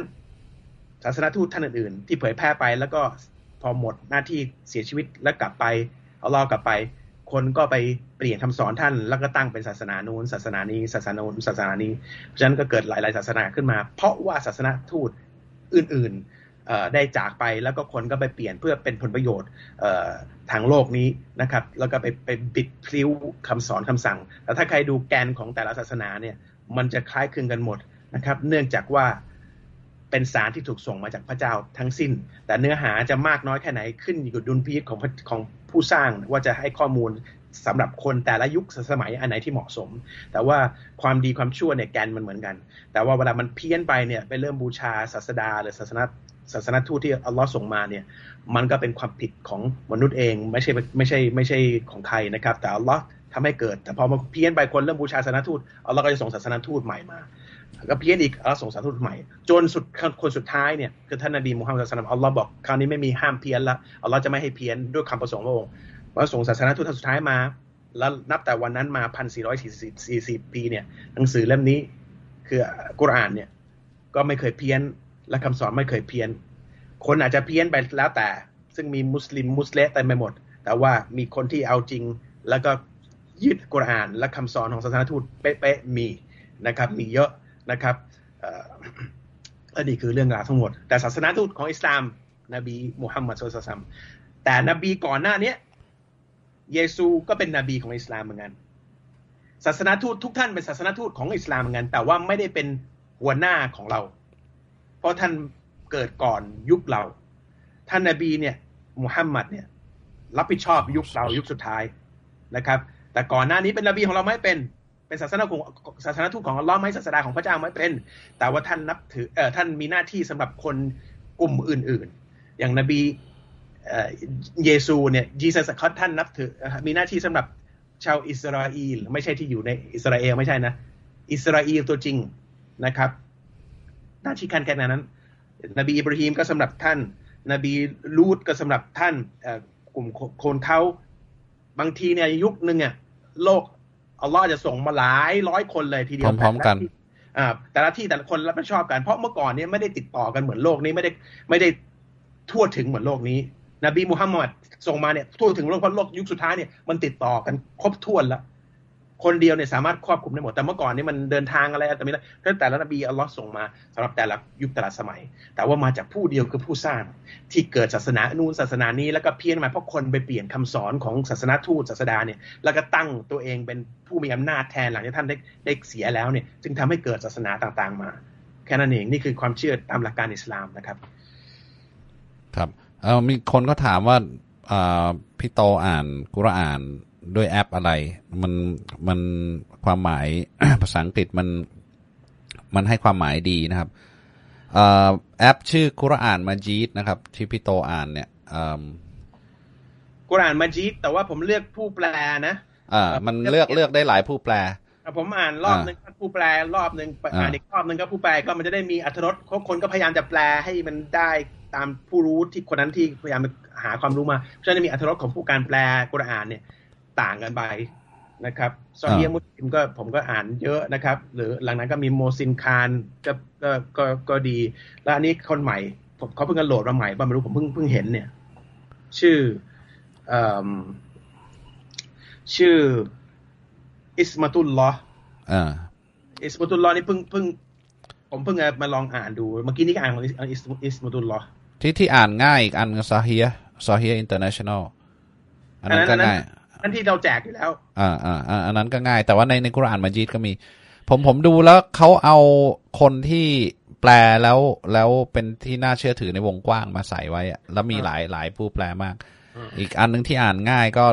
ศาสนทูตท่านอื่นๆ ที่เผยแพร่ไปแล้วก็พอหมดหน้าที่เสียชีวิตแล้วกลับไปเอาล่อกลับไป คนก็ไปเปลี่ยนคำสอนท่าน แล้วก็ตั้งเป็นศาสนานู้นศาสนานี้ ศาสนานู้นศาสนานี้ เพราะฉะนั้นก็เกิดหลายๆศาสนาขึ้นมา เพราะว่าศาสนาทูตอื่นๆ ได้จากไปแล้วก็คนก็ไปเปลี่ยนเพื่อเป็นผลประโยชน์ทางโลกนี้นะครับ แล้วก็ไปไปบิดพลิ้วคำสอนคำสั่ง แต่ถ้าใครดูแกนของแต่ละศาสนาเนี่ยมันจะคล้ายคลึงกันหมดนะครับ เนื่องจากว่าเป็นสารที่ถูกส่งมาจากพระเจ้าทั้งสิ้น แต่เนื้อหาจะมากน้อยแค่ไหนขึ้นอยู่กับดุลพินิจของของผู้สร้างว่าจะให้ข้อมูลสำหรับคนแต่ละยุคสมัยอันไหนที่เหมาะสม แต่ว่าความดีความชั่วเนี่ยแกนมันเหมือนกัน แต่ว่าเวลามันเพี้ยนไปเนี่ยไปเริ่มบูชาศาสดาหรือศาสนา ศาสนทูตที่อัลลอฮ์ส่งมาเนี่ย มันก็เป็นความผิดของมนุษย์เองไม่ใช่ไม่ใช่ไม่ใช่ของใครนะครับ แต่อัลลอฮ์ทำให้เกิด แต่พอมาเพี้ยนไปคนเริ่มบูชาศาสนทูตอัลลอฮ์ก็จะส่งศาสนทูตใหม่มาก็เพี้ยนอีกอัลลอฮ์ส่งศาสนทูตใหม่ จนสุดคนสุดท้ายเนี่ยคือท่านนบีมุฮัมมัดสุลตัมอัลลอฮ์บอกคราวนี้ไม่มีห้ามเพี้ยนละอัลลอฮ์จะไม่ให้เพี้ยนด้วยคำประสงค์พระองค์ว่าส่งศาสนทูตท่านสุดท้ายมาแล้วนับแต่วันนั้นมาพันสี่ร้อยสี่สิบปีเนี่ยหนังสือเล่มนี้คือกุรอานเนี่ยก็ไม่เคยเพี้ยน และคำสอนไม่เคยเพี้ยน คนอาจจะเพี้ยนไปแล้วแต่ ซึ่งมีมุสลิมมุสเลมเต็มไปหมด แต่ว่ามีคนที่เอาจริง แล้วก็ยึดกุรอาน และคำสอนของศาสนาทูตเป๊ะๆมีนะครับ มีเยอะนะครับอันนี้คือเรื่องราวทั้งหมด แต่ศาสนาทูตของอิสลาม นบีมุฮัมมัดสุลตัมแต่นบีก่อนหน้านี้เยซูก็เป็นนบีของอิสลามเหมือนกัน ศาสนาทูตทุกท่านเป็นศาสนาทูตของอิสลามเหมือนกัน แต่ว่าไม่ได้เป็นหัวหน้าของเรา เพราะท่านเกิดก่อนยุคเรา ท่านนบีเนี่ยมุฮัมมัดเนี่ยรับผิดชอบยุคเรายุคสุดท้ายนะครับ แต่ก่อนหน้านี้เป็นนบีของเราไม่เป็นเป็นศาสนาของศาสนาทูตของอัลลอฮ์ไม่ศาสดาของพระเจ้าไม่เป็น แต่ว่าท่านนับถือเอ่อท่านมีหน้าที่สำหรับคนกลุ่มอื่น ๆ อย่างนบีเยซูเนี่ยยีซัสเขาท่านนับถือมีหน้าที่สำหรับชาวอิสราเอลไม่ใช่ที่อยู่ในอิสราเอลไม่ใช่นะ อิสราเอลตัวจริงนะครับห น้าที่การแค่นั้น นบีอิบราฮิมก็สำหรับท่าน นบีลูดก็สำหรับท่านกลุ่มคนเขาบางทีเนี่ยยุคนึงเนี่ยโลกอัลลอฮ์จะส่งมาหลายร้อยคนเลยทีเดียวพร้อมๆกันแต่ละที่แต่ละคนรับผิดชอบกัน เพราะเมื่อก่อนเนี่ยไม่ได้ติดต่อกันเหมือนโลกนี้ไม่ได้ไม่ได้ทั่วถึงเหมือนโลกนี้ นบีมุฮัมมัดส่งมาเนี่ยทั่วถึงโลกเพราะโลกยุคสุดท้ายเนี่ยมันติดต่อกันครบถ้วนแล้ว คนเดียวเนี่ยสามารถครอบคุมได้หมด แต่เมื่อก่อนนี่มันเดินทางอะไรแต่ไม่ได้แต่ละนบีอัลลอฮ์ส่งมาสำหรับแต่ละยุคแต่ละสมัย แต่ว่ามาจากผู้เดียวคือผู้สร้าง ที่เกิดศาสนานูนศาสนานี้แล้วก็เพี้ยนมาเพราะคนไปเปลี่ยนคำสอนของศาสนาทูตศาสดาเนี่ยแล้วก็ตั้งตัวเองเป็นผู้มีอำนาจแทนหลังจากท่านได้ได้เสียแล้วเนี่ยจึงทำให้เกิดศาสนาต่างๆ มา แค่นั้นเองนี่คือความเชื่อตามหลักการอิสลามนะครับ ครับเออมีคนก็ถามว่าพี่โตอ่านกุรอาน ด้วยแอปอะไร มันมันความหมายภาษาอังกฤษมันมันให้ความหมายดีนะครับแอปชื่อกุรอานมาจีดนะครับ ที่พี่โตอ่านเนี่ยกุรอานมาจีดแต่ว่าผมเลือกผู้แปลนะอ่ามันเลือกเลือกได้หลายผู้แปลผมอ่านรอบนึงผู้แปลรอบนึงอ่านอีกรอบนึงก็ผู้แปลก็มันจะได้มีอัธรสคนก็พยายามจะแปลให้มันได้ตามผู้รู้ที่คนนั้นที่พยายามหาความรู้มาเพราะฉะนั้นมีอัธรสของผู้การแปลกุรอานเนี่ย ต่างกันไปนะครับซอเฮียมุสลิมก็ผมก็อ่านเยอะนะครับ หรือหลังนั้นก็มีโมซินคานก็ก็ก็ก็ดี แล้วอันนี้คนใหม่ผมเขาเพิ่งกันโหลดมาใหม่บ้างไม่รู้ผมเพิ่งเพิ่งเห็นเนี่ย ชื่ออชื่ออิสมาตุลลออิสมาตุลลอนี่เพิ่งเพิ่งผมเพิ่งมาลองอ่านดู เมื่อกี้นี้ก็อ่านของอิสมาตุลลอที่ที่อ่านง่ายอีกอัน Saheeh Saheeh International อันนั้นก็ง่าย อันที่เราแจกอยู่แล้วอ่าอ่าอันนั้นก็ง่าย แต่ว่าในในกุรอานมาจีดก็มี ผมผมดูแล้วเขาเอาคนที่แปลแล้วแล้วเป็นที่น่าเชื่อถือในวงกว้างมาใส่ไว้แล้วมีหลายหลายผู้แปลมาก อีกอันหนึ่งที่อ่านง่ายก็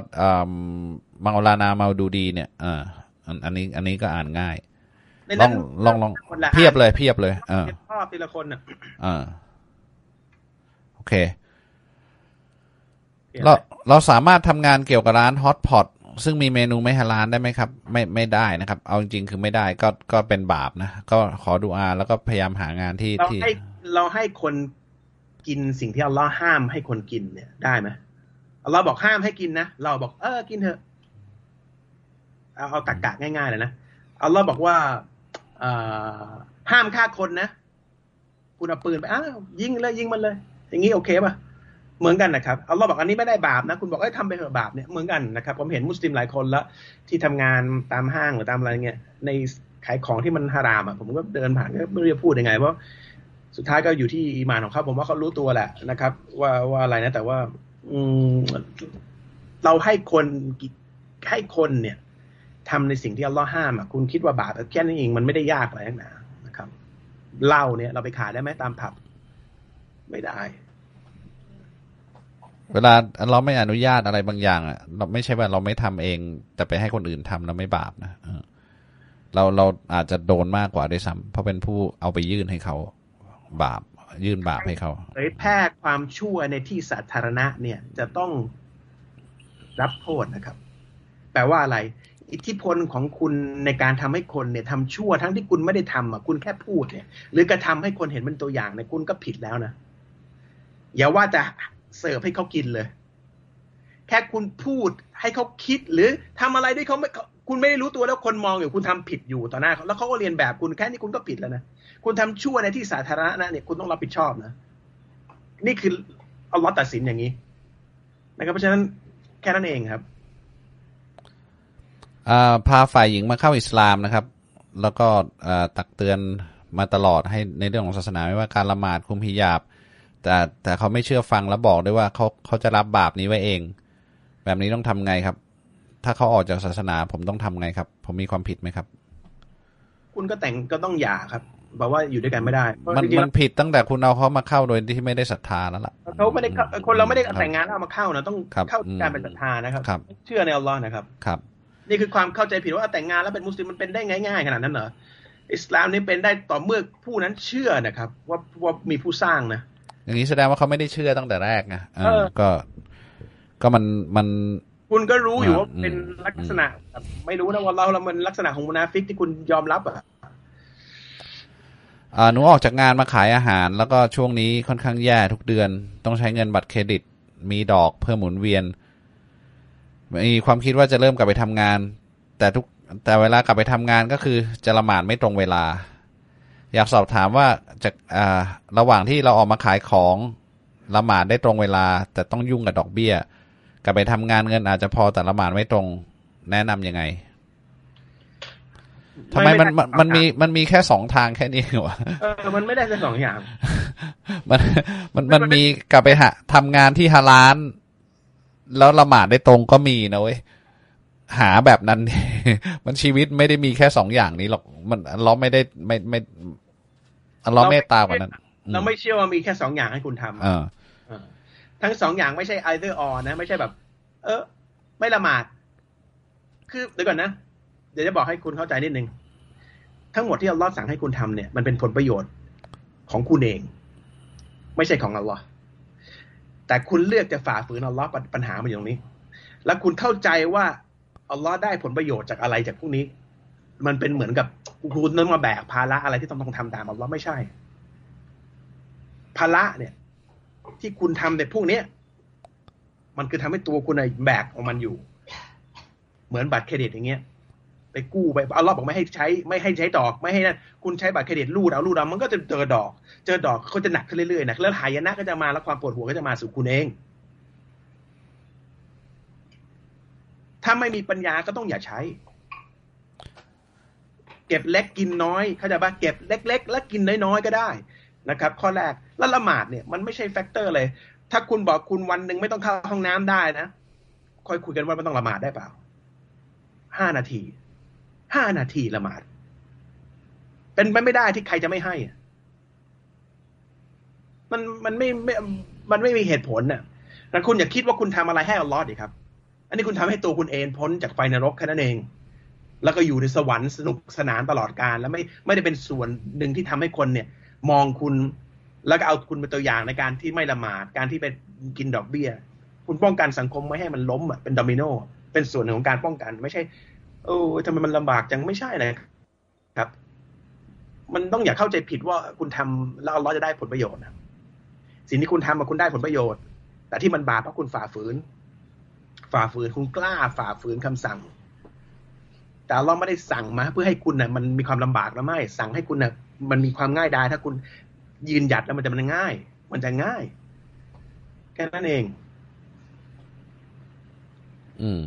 เมาลานาเมาดูดีเนี่ยอ่าอันนี้อันนี้ก็อ่านง่ายลองลองลองเพียบเลยเพียบเลยอ่าภาพทีละคนอะอ่าโอเค เราเราสามารถทำงานเกี่ยวกับร้านฮอตพอตซึ่งมีเมนูไม่ฮาลานได้ไหมครับ ไม่ไม่ได้นะครับ เอาจริงๆคือไม่ได้ก็ก็เป็นบาปนะ ก็ขอดูอาแล้วก็พยายามหางานที่เราให้เราให้คนกินสิ่งที่อัลลอฮ์ห้ามให้คนกินเนี่ยได้ไหมอัลลอฮ์บอกห้ามให้กินนะ เราบอกเออกินเถอะ เอาเอาตะกะง่ายๆเลยนะอัลลอฮ์บอกว่าห้ามฆ่าคนนะคุณเอาปืนไปอ้าวยิงเลยยิงมันเลย อย่างนี้โอเคป่ะ เหมือนกันนะครับเอัลลอฮ์บอกอันนี้ไม่ได้บาปนะ คุณบอกเอ้ยทำไปเถอะบาปเนี่ยเหมือนกันนะครับผมเห็นมุสลิมหลายคนแล้วที่ทำงานตามห้างหรือตามอะไรเงี้ยในขายของที่มันฮารามอะผมก็เดินผ่านก็ไม่รู้จะพูดยังไงเพราะสุดท้ายก็อยู่ที่อีมานของเขาผมว่าเขารู้ตัวแหละนะครับ ว่าว่าอะไรนะ แต่ว่า อืมเราให้คนให้คนเนี่ยทำในสิ่งที่อัลลอฮ์ห้ามอะคุณคิดว่าบาปแค่นั้นเองมันไม่ได้ยากอะไรนักหนานะครับเหล้าเนี่ย เราไปขายได้ไหมตามผับ ไม่ได้ เวลาเราไม่อนุญาตอะไรบางอย่างอะเราไม่ใช่ว่าเราไม่ทำเอง แต่ไปให้คนอื่นทำเราไม่บาปนะเราเราอาจจะโดนมากกว่าด้วยซ้ำเพราะเป็นผู้เอาไปยื่นให้เขาบาป ยื่นบาปให้เขาเผยแพร่ความชั่วในที่สาธารณะเนี่ยจะต้องรับโทษนะครับ แปลว่าอะไร อิทธิพลของคุณในการทำให้คนเนี่ยทำชั่วทั้งที่คุณไม่ได้ทำอะคุณแค่พูดเนี่ย หรือกระทาให้คนเห็นเป็นตัวอย่างเนี่ยคุณก็ผิดแล้วนะอย่าว่าจะ เสิร์ฟให้เขากินเลย แค่คุณพูดให้เขาคิดหรือทำอะไรด้วยเขาไม่คุณไม่ได้รู้ตัวแล้วคนมองอยู่คุณทำผิดอยู่ต่อหน้าเขาแล้วเขาก็เรียนแบบคุณแค่นี้คุณก็ผิดแล้วนะคุณทำชั่วในที่สาธารณะนะเนี่ยคุณต้องรับผิดชอบนะนี่คือเอัลลอฮ์ตัดสินอย่างนี้นะครับเพราะฉะนั้นแค่นั้นเองครับพาฝ่ายหญิงมาเข้าอิสลามนะครับ แล้วก็ตักเตือนมาตลอดให้ในเรื่องของศาสนาไม่ว่าการละหมาดคุมฮิญาบ แต่แต่เขาไม่เชื่อฟังแล้วบอกด้วยว่าเขาเขาจะรับบาปนี้ไว้เอง แบบนี้ต้องทำไงครับ ถ้าเขาออกจากศาสนา ผมต้องทำไงครับ ผมมีความผิดไหมครับ คุณก็แต่งก็ต้องหย่าครับบอกว่าอยู่ด้วยกันไม่ได้เพราะมันจริงๆมันผิดตั้งแต่คุณเอาเขามาเข้าโดยที่ไม่ได้ศรัทธาแล้วล่ะเขาไม่ได้เข้าคนเราไม่ได้ครับแต่งงานแล้วเอามาเข้านะต้องครับเข้าอืมการเป็นศรัทธานะครับครับ เชื่อในอัลลอฮ์นะครับครับ นี่คือความเข้าใจผิดว่าแต่งงานแล้วเป็นมุสลิมมันเป็นได้ง่ายๆขนาดนั้นเหรออิสลามนี่เป็นได้ต่อเมื่อผู้นั้นเชื่อนะครับ ว่าว่ามีผู้สร้างนะ อย่างนี้แสดงว่าเขาไม่ได้เชื่อตั้งแต่แรกไงเออเออก็ก็มันมันคุณก็รู้อยู่อ่าว่าเป็นอืมลักษณะแบบไม่รู้นะว่าเราเรามันลักษณะของมุนาฟิกที่คุณยอมรับอะอ่าหนูออกจากงานมาขายอาหาร แล้วก็ช่วงนี้ค่อนข้างแย่ทุกเดือน ต้องใช้เงินบัตรเครดิต มีดอกเพื่อหมุนเวียน มีความคิดว่าจะเริ่มกลับไปทำงาน แต่ทุกแต่เวลากลับไปทำงานก็คือจะละหมาดไม่ตรงเวลา อยากสอบถามว่าจะอ่าระหว่างที่เราออกมาขายของละหมาดได้ตรงเวลา แต่ต้องยุ่งกับดอกเบี้ยกลับไปทำงานเงินอาจจะพอแต่ละหมาดไม่ตรงแนะนำยังไงทำไมมันมันมันมีมันมีแค่สองทางแค่นี้เหรอวะเออมันไม่ได้แค่สองอย่าง มันมันมันมีกลับไปหาทำงานที่ฮาลานแล้วละหมาดได้ตรงก็มีนะเว้ยหาแบบนั้น มันชีวิตไม่ได้มีแค่สองอย่างนี้หรอกมันเราไม่ได้ไม่ไม่ เราเมตตากว่านั้น เราไม่เชื่อว่ามีแค่สองอย่างให้คุณทำเออเออทั้งสองอย่างไม่ใช่ either or นะ ไม่ใช่แบบ เออ ไม่ละหมาด คือเดี๋ยวก่อนนะ เดี๋ยวจะบอกให้คุณเข้าใจนิดนึง ทั้งหมดที่อัลลอฮ์สั่งให้คุณทำเนี่ย มันเป็นผลประโยชน์ของคุณเอง ไม่ใช่ของอัลลอฮ์แต่คุณเลือกจะฝ่าฝืนอัลลอฮ์ปัญหามันอยู่ตรงนี้ แล้วคุณเข้าใจว่าอัลลอฮ์ได้ผลประโยชน์จากอะไรจากพวกนี้ มันเป็นเหมือนกับคุณต้องมาแบกภาระอะไรที่ต้องต้องทำตามอัลลอฮ์ไม่ใช่ ภาระเนี่ย ที่คุณทำแต่พวกเนี้ยมันคือทำให้ตัวคุณน่ะแบกของมันอยู่ เหมือนบัตรเครดิตอย่างเงี้ย ไปกู้ไปเอารอบบอกไม่ให้ใช้ ไม่ให้ใช้ดอก ไม่ให้นั่นคุณใช้บัตรเครดิตรูดเอารูดเอามันก็จะเจอดอก เจอดอกก็จะหนักขึ้นเรื่อยๆหนักแล้วหายนะก็จะมาแล้วความปวดหัวก็จะมาสู่คุณเอง ถ้าไม่มีปัญญาก็ต้องอย่าใช้ เก็บเล็กกินน้อยเข้าใจปะเก็บเล็ก ๆ แล้วกินน้อยๆก็ได้นะครับ ข้อแรกแล้วละหมาดเนี่ยมันไม่ใช่ factor เลย ถ้าคุณบอกคุณวันหนึ่งไม่ต้องเข้าห้องน้ำได้นะค่อยคุยกันว่าไม่ต้องละหมาดได้เปล่าห้านาทีห้านาทีละหมาด เป็นไปไม่ได้ที่ใครจะไม่ให้ มันมันไม่ไม่มันไม่มีเหตุผลน่ะแต่คุณอย่าคิดว่าคุณทำอะไรให้อัลลอฮ์ดิครับ อันนี้คุณทำให้ตัวคุณเองพ้นจากไฟนรกแค่นั้นเอง แล้วก็อยู่ในสวรรค์สนุกสนานตลอดกาลแล้วไม่ไม่ได้เป็นส่วนหนึ่งที่ทำให้คนเนี่ย มองคุณแล้วก็เอาคุณเป็นตัวอย่างในการที่ไม่ละหมาดการที่ไปกินดอกเบี้ย คุณป้องกันสังคมไม่ให้มันล้มอะเป็นโดมิโนเป็นส่วนหนึ่งของการป้องกัน ไม่ใช่ โอ้ทำไมมันลำบากจังไม่ใช่นะครับ มันต้องอย่าเข้าใจผิดว่าคุณทำแล้วอัลเลอจะได้ผลประโยชน์นะสิ่งที่คุณทำมาคุณได้ผลประโยชน์ แต่ที่มันบาปเพราะคุณฝ่าฝืน ฝ่าฝืนคุณกล้าฝ่าฝืนคำสั่ง แต่เราไม่ได้สั่งมาเพื่อให้คุณน่ะมันมีความลำบากแล้วไม่ สั่งให้คุณน่ะมันมีความง่ายได้ถ้าคุณยืนหยัดแล้วมันจะมันง่าย มันจะง่ายแค่นั้นเอง อืม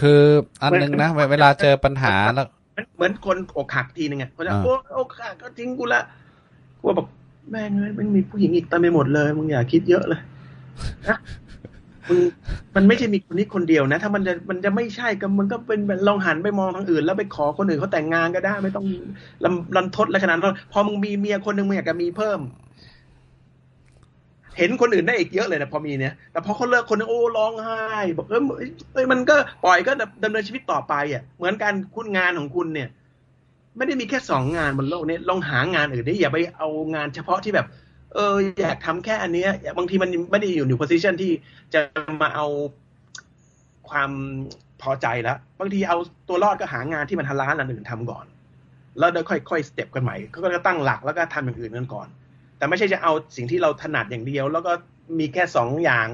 คืออันหนึ่งนะเวเวลาเจอปัญหาแล้วเหมือนคนอกหักทีนึงอะเขาจะอ่าโอ้อกหักก็ทิ้งกูละกูบอกแม่งเอ้ยมันมีผู้หญิงอีกเต็มไปหมดเลยมึงอย่าคิดเยอะเลยนะ มึงมันไม่ใช่มีคนนี้คนเดียวนะ ถ้ามันจะมันจะไม่ใช่ก็มันก็เป็นลองหันไปมองทางอื่น แล้วไปขอคนอื่นเขาแต่งงานก็ได้ ไม่ต้องลำลันทดและขนาดนั้นพอมึงมีเมียคนหนึ่งมึงอยากจะมีเพิ่ม เห็นคนอื่นได้อีกเยอะเลยนะพอมีเนี่ยแต่พอเขาเลิกคนนึงโอ้ร้องไห้บอกเออเอ้ยมันก็ปล่อยก็ดำเนินชีวิตต่อไปอะ เหมือนการคุณงานของคุณเนี่ย ไม่ได้มีแค่สองงานบนโลกนี้ลองหางานอื่นได้อย่าไปเอางานเฉพาะที่แบบ เอออยากทำแค่อันเนี้ยบางทีมันไม่ได้อยู่ในโพสิชันที่จะมาเอาความพอใจแล้วบางทีเอาตัวรอดก็หางานที่มันฮาลาลอันอื่นทำก่อน แล้วเดี๋ยวค่อยๆสเต็ปกันใหม่ก็ก็ตั้งหลักแล้วก็ทำอย่างอื่นกันก่อน แต่ไม่ใช่จะเอาสิ่งที่เราถนัดอย่างเดียว แล้วก็มีแค่สองอย่าง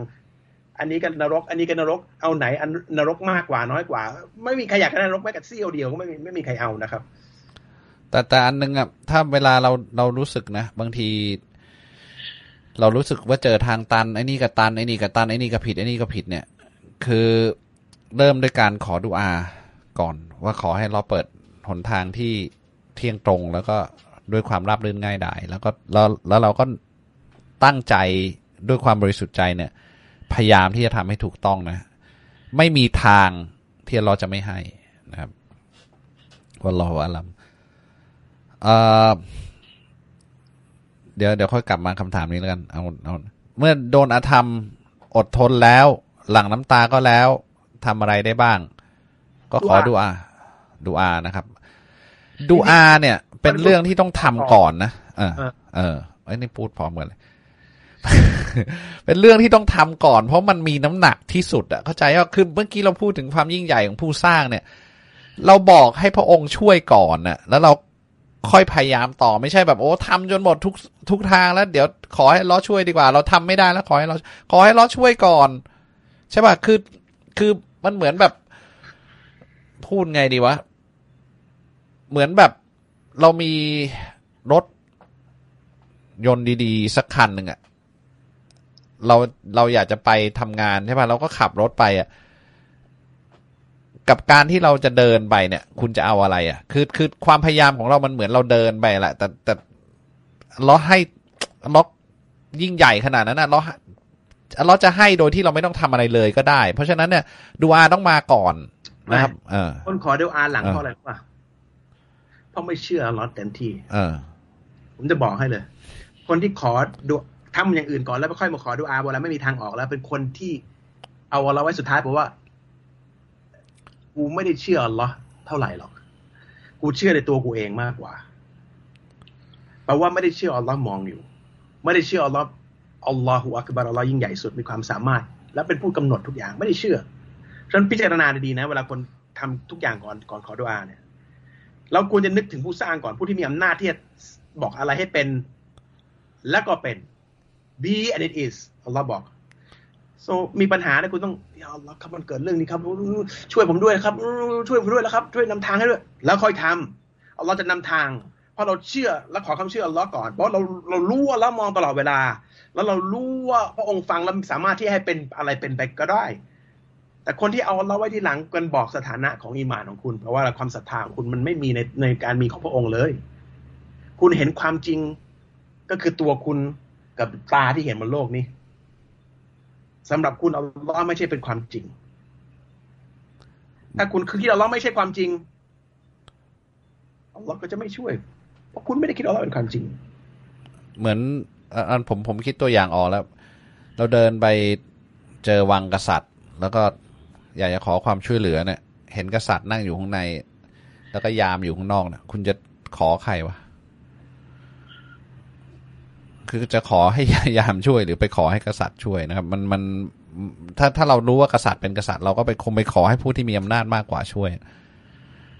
อันนี้ก็นรก อันนี้ก็นรกเอาไหนอันนรกมากกว่าน้อยกว่า ไม่มีใครอยากได้นรกแม้แต่เสี้ยวเดียวก็ไม่มีไม่มีใครเอานะครับ แต่แต่อันนึงอะถ้าเวลาเราเรารู้สึกนะ บางที เรารู้สึกว่าเจอทางตันไอ้นี่ก็ตันไอ้นี่ก็ตันไอ้นี่ก็ผิดไอ้นี่ก็ผิดเนี่ย คือเริ่มด้วยการขอดุอาก่อนว่าขอให้เราเปิดหนทางที่เที่ยงตรงแล้วก็ด้วยความราบรื่นง่ายดายแล้วก็แล้วแล้วเราก็ตั้งใจด้วยความบริสุทธิ์ใจเนี่ย พยายามที่จะทำให้ถูกต้องนะ ไม่มีทางที่เราจะไม่ให้นะครับวัลลอฮฺอาลัมเอ่อ เดี๋ยวเดี๋ยวค่อยกลับมาคำถามนี้แล้วกันเอาเอาเมื่อโดนอาธรรมอดทนแล้ว หลั่งน้ำตาก็แล้วทำอะไรได้บ้าง ก็ขอดูอาดูอานะครับดูอาเนี่ย เป็นเรื่องที่ต้องทำก่อนนะเออ เออไอ้นี่พูดพร้อมกันเลยเป็นเรื่องที่ต้องทำก่อน เพราะมันมีน้ำหนักที่สุดอะเข้าใจว่าคือเมื่อกี้เราพูดถึงความยิ่งใหญ่ของผู้สร้างเนี่ย เราบอกให้พระองค์ช่วยก่อนน่ะ แล้วเรา ค่อยพยายามต่อไม่ใช่แบบโอ้ทำจนหมดทุกทุกทางแล้ว เดี๋ยวขอให้ล้อช่วยดีกว่า เราทำไม่ได้แล้วขอให้ล้อขอให้ล้อช่วยก่อน ใช่ป่ะคือคือมันเหมือนแบบ พูดไงดีวะ เหมือนแบบเรามีรถยนต์ดีๆ สักคันหนึ่งอะเราเราอยากจะไปทำงานใช่ป่ะเราก็ขับรถไปอะ กับการที่เราจะเดินไปเนี่ย คุณจะเอาอะไรอะคือคือความพยายามของเรามันเหมือนเราเดินไปแหละแต่แต่เราให้เรายิ่งใหญ่ขนาดนั้นนะเราเราจะให้โดยที่เราไม่ต้องทำอะไรเลยก็ได้ เพราะฉะนั้นเนี่ยดูอาต้องมาก่อนนะครับ เออคนขอดูอาหลังเออเพราะอะไรรู้ป่ะเพราะไม่เชื่ออัลลอฮ์เต็มที่ เออ ผมจะบอกให้เลย คนที่ขอดูทำอย่างอื่นก่อนแล้วไม่ค่อยมาขอดูอาเวลาไม่มีทางออกแล้ว เป็นคนที่เอาอัลลอฮ์ไว้สุดท้ายเพราะว่า กูไม่ได้เชื่ออัลลอฮ์เท่าไหร่หรอก กูเชื่อในตัวกูเองมากกว่าแปลว่าไม่ได้เชื่ออัลลอฮ์มองอยู่ ไม่ได้เชื่ออัลลอฮ์อัลลอฮฺอักบารอัลลอฮ์ยิ่งใหญ่สุดมีความสามารถ และเป็นผู้กำหนดทุกอย่างไม่ได้เชื่อฉะนั้นพิจารณาดีๆนะเวลาคนทำทุกอย่างก่อนก่อนขอดูอาเนี่ยเราควรจะนึกถึงผู้สร้างก่อนผู้ที่มีอำนาจที่จะบอกอะไรให้เป็น และก็เป็น be and it is อัลลอฮ์บอก so มีปัญหานะคุณต้องยาอัลลอครับมันเกิดเรื่องนี้ครับ ช่วยผมด้วยครับ ช่วยผมด้วยแล้วครับ ช่วยนำทางให้ด้วย แล้วค่อยทำอัลลอฮ์จะนำทางเพราะเราเชื่อและขอคำเชื่ออัลลอฮ์ก่อน เพราะเราเรารู้ว่าเรามองตลอดเวลา แล้วเรารู้ว่าพระองค์ฟังแล้วสามารถที่ให้เป็นอะไรเป็นไปก็ได้ แต่คนที่เอาเราไว้ที่หลังกันบอกสถานะของอีหมานของคุณ เพราะว่าความศรัทธาของคุณมันไม่มีในในการมีของพระองค์เลย คุณเห็นความจริงก็คือตัวคุณกับตาที่เห็นบนโลกนี้ สำหรับคุณอัลลอฮ์ไม่ใช่เป็นความจริง ถ้าคุณคือคิดอัลลอฮ์ไม่ใช่ความจริงอัลลอฮ์ก็จะไม่ช่วย เพราะคุณไม่ได้คิดอัลลอฮ์เป็นความจริง เหมือนอะอันผมผมคิดตัวอย่างออกแล้ว เราเดินไปเจอวังกษัตริย์ แล้วก็อยากจะขอความช่วยเหลือเนี่ย เห็นกษัตริย์นั่งอยู่ข้างใน แล้วก็ยามอยู่ข้างนอกเนี่ยคุณจะขอใครวะ คือจะขอให้ยามช่วยหรือไปขอให้กษัตริย์ช่วยนะครับ มันมันถ้าถ้าเรารู้ว่ากษัตริย์เป็นกษัตริย์เราก็ไปคงไปขอให้ผู้ที่มีอำนาจมากกว่าช่วย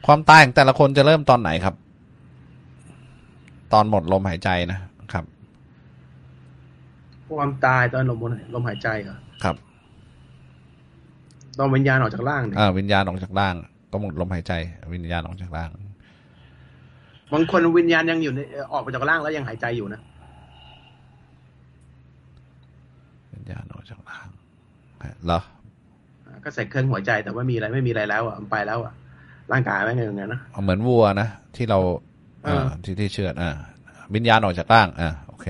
ความตายของแต่ละคนจะเริ่มตอนไหนครับ ตอนหมดลมหายใจนะครับ ความตายตอนลมลมหายใจเหรอครับ ตอนวิญญาณออกจากร่างเนี่ยอ่าวิญญาณออกจากร่าง ก็หมดลมหายใจ วิญญาณออกจากร่างบางคนวิญญาณยังอยู่ในเอ่อออกมาจากร่างแล้วยังหายใจอยู่นะ วิ ญญาณออกจากร่างเหรอก็ใส่เครื่องหัวใจแต่ว่ามีอะไรไม่มีอะไรแล้วอะมันไปแล้วอะร่างกายไม่ไงอย่างนั้นนะเอาเหมือนวัวนะที่เราเออเอ่อที่ที่เชื่อดอ่าวิญญาณออกจากร่างอ่าโอเค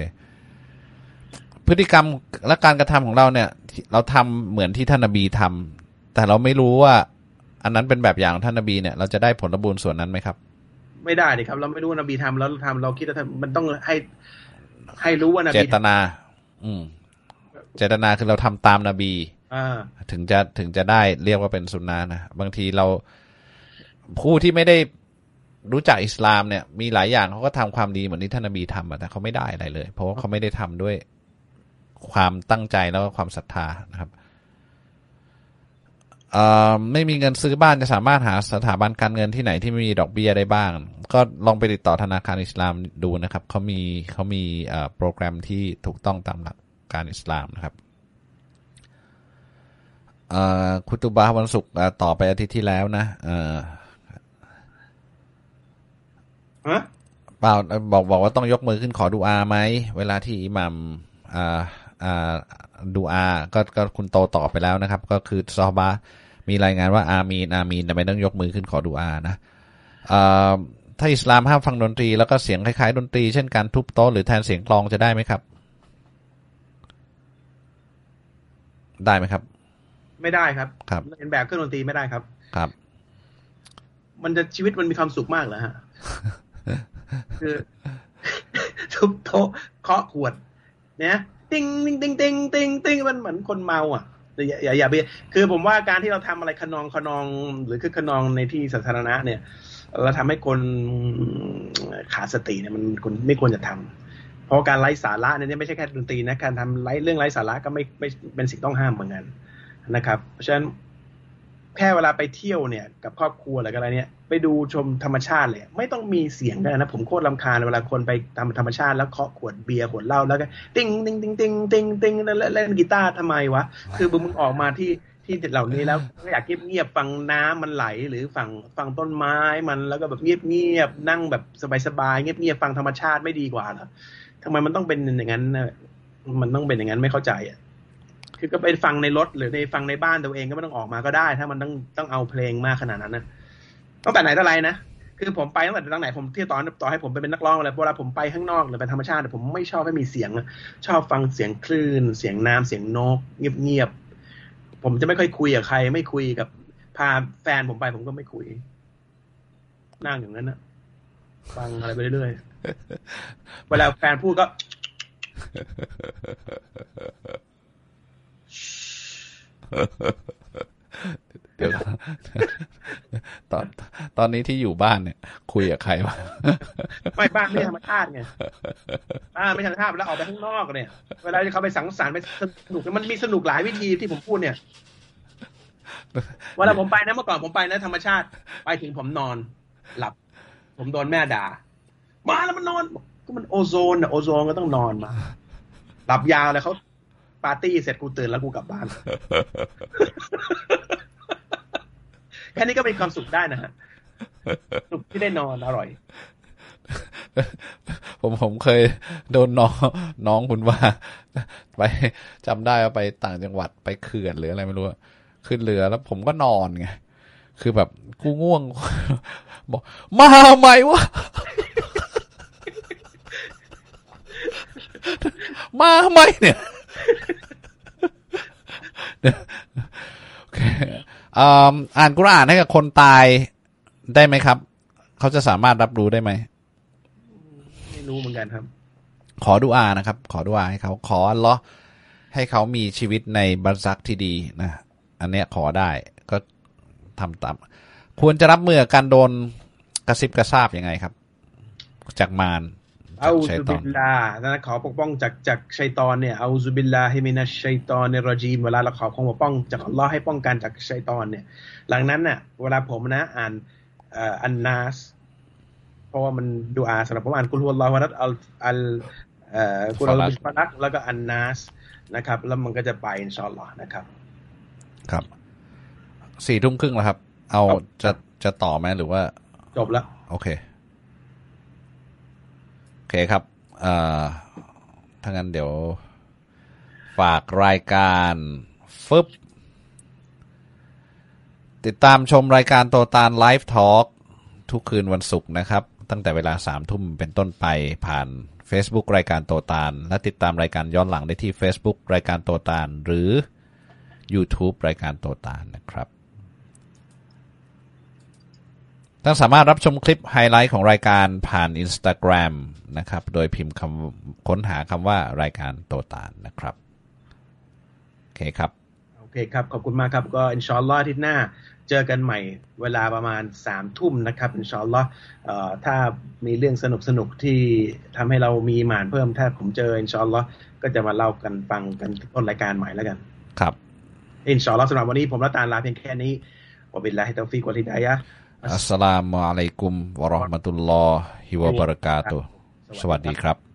พฤติกรรมและการกระทำของเราเนี่ยที่เราทำเหมือนที่ท่านนบีทำแต่เราไม่รู้ว่า อันนั้นเป็นแบบอย่างของท่านนบีเนี่ย เราจะได้ผลบุญส่วนนั้นไหมครับ ไม่ได้ดิครับ เราไม่รู้ว่านบีทำแล้วเราทำเราคิดว่าทำมันต้องให้ ให้รู้ว่านเจบีตนา อืม เจตนาคือเราทำตามนบีอ่าถึงจะถึงจะได้เรียกว่าเป็นสุนนะนะบางทีเราผู้ที่ไม่ได้รู้จักอิสลามเนี่ย มีหลายอย่างเขาก็ทำความดีเหมือนที่ท่านนบีทำอะแต่เขาไม่ได้อะไรเลย เพราะว่าเขาไม่ได้ทำด้วยความตั้งใจแล้วก็ความศรัทธานะครับเอ่อไม่มีเงินซื้อบ้านจะสามารถหาสถาบันการเงินที่ไหนที่ไม่มีดอกเบี้ยได้บ้าง ก็ลองไปติดต่อธนาคารอิสลามดูนะครับเขามีเขามีเอ่อโปรแกรมที่ถูกต้องตามหลัก การอิสลามนะครับเอ่อคุตุบะห์วันศุกร์อ่าต่อไปอาทิตย์ที่แล้วนะเออฮะเปล่าบอกบอกว่าต้องยกมือขึ้นขอดูอาไหม เวลาที่อิหมัมอ่าอ่าดูอา ก็ก็คุณโตตอบไปแล้วนะครับ ก็คือซอฮาบะห์มีรายงานว่าอามีนอามีนทำไมต้องยกมือขึ้นขอดูอานะอ่าถ้าอิสลามห้ามฟังดนตรีแล้วก็เสียงคล้ายๆดนตรี เช่นการทุบโต๊ะหรือแทนเสียงกลองจะได้ไหมครับ ได้ไหมครับ ไม่ได้ครับครับเรียนแบบเครื่องดนตรีไม่ได้ครับ ครับ มันจะชีวิตมันมีความสุขมากเหรอฮะคือทุบโต๊ะเคาะขวด เนี่ยติ้งติ้งติ้งติ้งติ้งติ้งมันเหมือนคนเมา อะแต่อย่าอย่าอย่าไปคือผมว่าการที่เราทำอะไรขนองขนอง หรือคือขนองในที่สาธารณะเนี่ยเราทำให้คนขาดสติเนี่ยมันคนไม่ควรจะทำเพ ราะการไร้สาระเนี่ยไม่ใช่แค่ดนตรีนะการทำไร้เรื่องไร้สาระก็ไม่ไม่เป็นสิ่งต้องห้ามเหมือนกันนะครับ เพราะฉะนั้นแค่เวลาไปเที่ยวเนี่ยกับครอบครัวอะไรกันอะไรเนี่ยไปดูชมธรรมชาติเลย ไม่ต้องมีเสียงกันนะผมโคตรรำคาญเวลาคนไปตามธรรมชาติแล้วเคาะขวดเบียร์ขวดเหล้าแล้วก็ติ้งติ้งติ้งติ้งติ้งติ้งแล้วเล่นกีตาร์ทำไมวะคือมึงออกมาที่ที่เหล่านี้แล้วก็อยากเงียบๆฟังน้ำมันไหลหรือฟังฟังต้นไม้มันแล้วก็แบบเงียบๆนั่งแบบสบายๆเงียบๆฟังธรรมชาติไม่ดีกว่าเหรอ ทำไมมันต้องเป็นอย่างนั้นนะมันต้องเป็นอย่างนั้นไม่เข้าใจอะคือก็ไปฟังในรถหรือในฟังในบ้านตัวเองก็ไม่ต้องออกมาก็ได้ ถ้ามันต้องต้องเอาเพลงมากขนาดนั้นนะตั้งแต่ไหนแต่ไรนะคือผมไปตั้งแต่ตั้งไหนผมที่ตอนต่อให้ผมไปเป็นนักร้องอะไรเวลาผมไปข้างนอกหรือไปธรรมชาติผมไม่ชอบให้มีเสียงนะชอบฟังเสียงคลื่น เสียงน้ำเสียงนก เงียบๆผมจะไม่ค่อยคุยกับใคร ไม่คุยกับพาแฟนผมไปผมก็ไม่คุยนั่งอย่างนั้นนะ ฟังอะไรไปเรื่อยๆ เวลาแฟนพูดก็ เดี๋ยวตอนตอนนี้ที่อยู่บ้านเนี่ย คุยกับใครวะไม่บ้านไม่ใช่ธรรมชาติไงบ้านไม่ใช่ธรรมชาติแล้วออกไปข้างนอกเนี่ย เวลาเขาไปสังสรรค์ไปสนุกมันมีสนุกหลายวิธีที่ผมพูดเนี่ยเวลาผมไปนะเมื่อก่อนผมไปนะธรรมชาติ ไปถึงผมนอน หลับ ผมโดนแม่ด่า มาแล้วมันนอนบอกก็มันโอโซนอะโอโซนก็ต้องนอนมาหลับยาวเลยเขาปาร์ตี้เสร็จกูตื่นแล้วกูกลับบ้าน แค่นี้ก็เป็นความสุขได้นะฮะสุขที่ได้นอนอร่อย ผมผมเคยโดนน้องน้องคุณว่า ไปจำได้ว่าไปต่างจังหวัดไปเขื่อนหรืออะไรไม่รู้อะขึ้นเรือแล้วผมก็นอนไง คือแบบกูง่วง บอก มาทำไมวะ มาทำไมเนี่ยโอเคอ่าอ่านกุรอานให้กับคนตายได้ไหมครับ เขาจะสามารถรับรู้ได้ไหม ไม่รู้เหมือนกันครับ ขอดุอานะครับ ขอดุอาให้เขาขออัลเลาะห์ให้เขามีชีวิตในบัรซักที่ดีนะ อันเนี้ยขอได้ก็ทำตาม ควรจะรับมือกับการโดนกระซิบกระซาบยังไงครับ จากมารจากชัยตอน เอาซุตอบิลลาห์นะขอปกป้องจากจากชัยตอนเนี่ยเอาซุบิลลาฮิมินัชชัยตอนนิรรอญีมเวลาเราขอความปกป้องจากอัลลอฮ์ให้ป้องกันจากชัยตอนเนี่ย หลังนั้นน่ะ เวลาผมนะ อ่านเอ่ออันนาส เพราะว่ามันดูอาสำหรับผมอ่านกุลฮุวัลลอฮ์วะนัดอัลอัลเอ่อกุลอัลบิชฟารักแล้วก็อันนาสนะครับ แล้วมันก็จะไปอินชาอัลลอฮ์นะครับ ครับสี่ทุ่มครึ่งแล้วครับ เอาครับจะจะต่อไหมหรือว่า จบแล้วโอเค โอเคครับเอ่อถ้างั้นเดี๋ยว ฝากรายการฟึบติดตามชมรายการโตตาน Live Talk ทุกคืนวันศุกร์นะครับ ตั้งแต่เวลาสามทุ่มเป็นต้นไปผ่าน Facebook รายการโตตานและติดตามรายการย้อนหลังได้ที่ Facebook รายการโตตานหรือ YouTube รายการโตตานนะครับ ท่านสามารถรับชมคลิปไฮไลท์ของรายการผ่าน Instagram นะครับ โดยพิมพ์คำค้นหาคำว่ารายการโตตานนะครับ โอเคครับ โอเคครับ ขอบคุณมากครับ ก็อินชาอัลลอฮ์อาทิตย์หน้าเจอกันใหม่เวลาประมาณสามทุ่มนะครับอินชาอัลลอฮ์เอ่อถ้ามีเรื่องสนุกสนุกๆที่ทำให้เราอีหม่านเพิ่ม ถ้าผมเจออินชาอัลลอฮ์ก็จะมาเล่ากันฟังกันต้นรายการใหม่แล้วกัน ครับ อินชาอัลลอฮ์สำหรับวันนี้ผมละตาลลาเพียงแค่นี้วะบิลลาฮิตเตาฟิกวัลฮิดายะห์ อัสสลามุอะลัยกุมวะเราะห์มะตุลลอฮิวะบะเราะกาตุฮ์สวัสดีครับ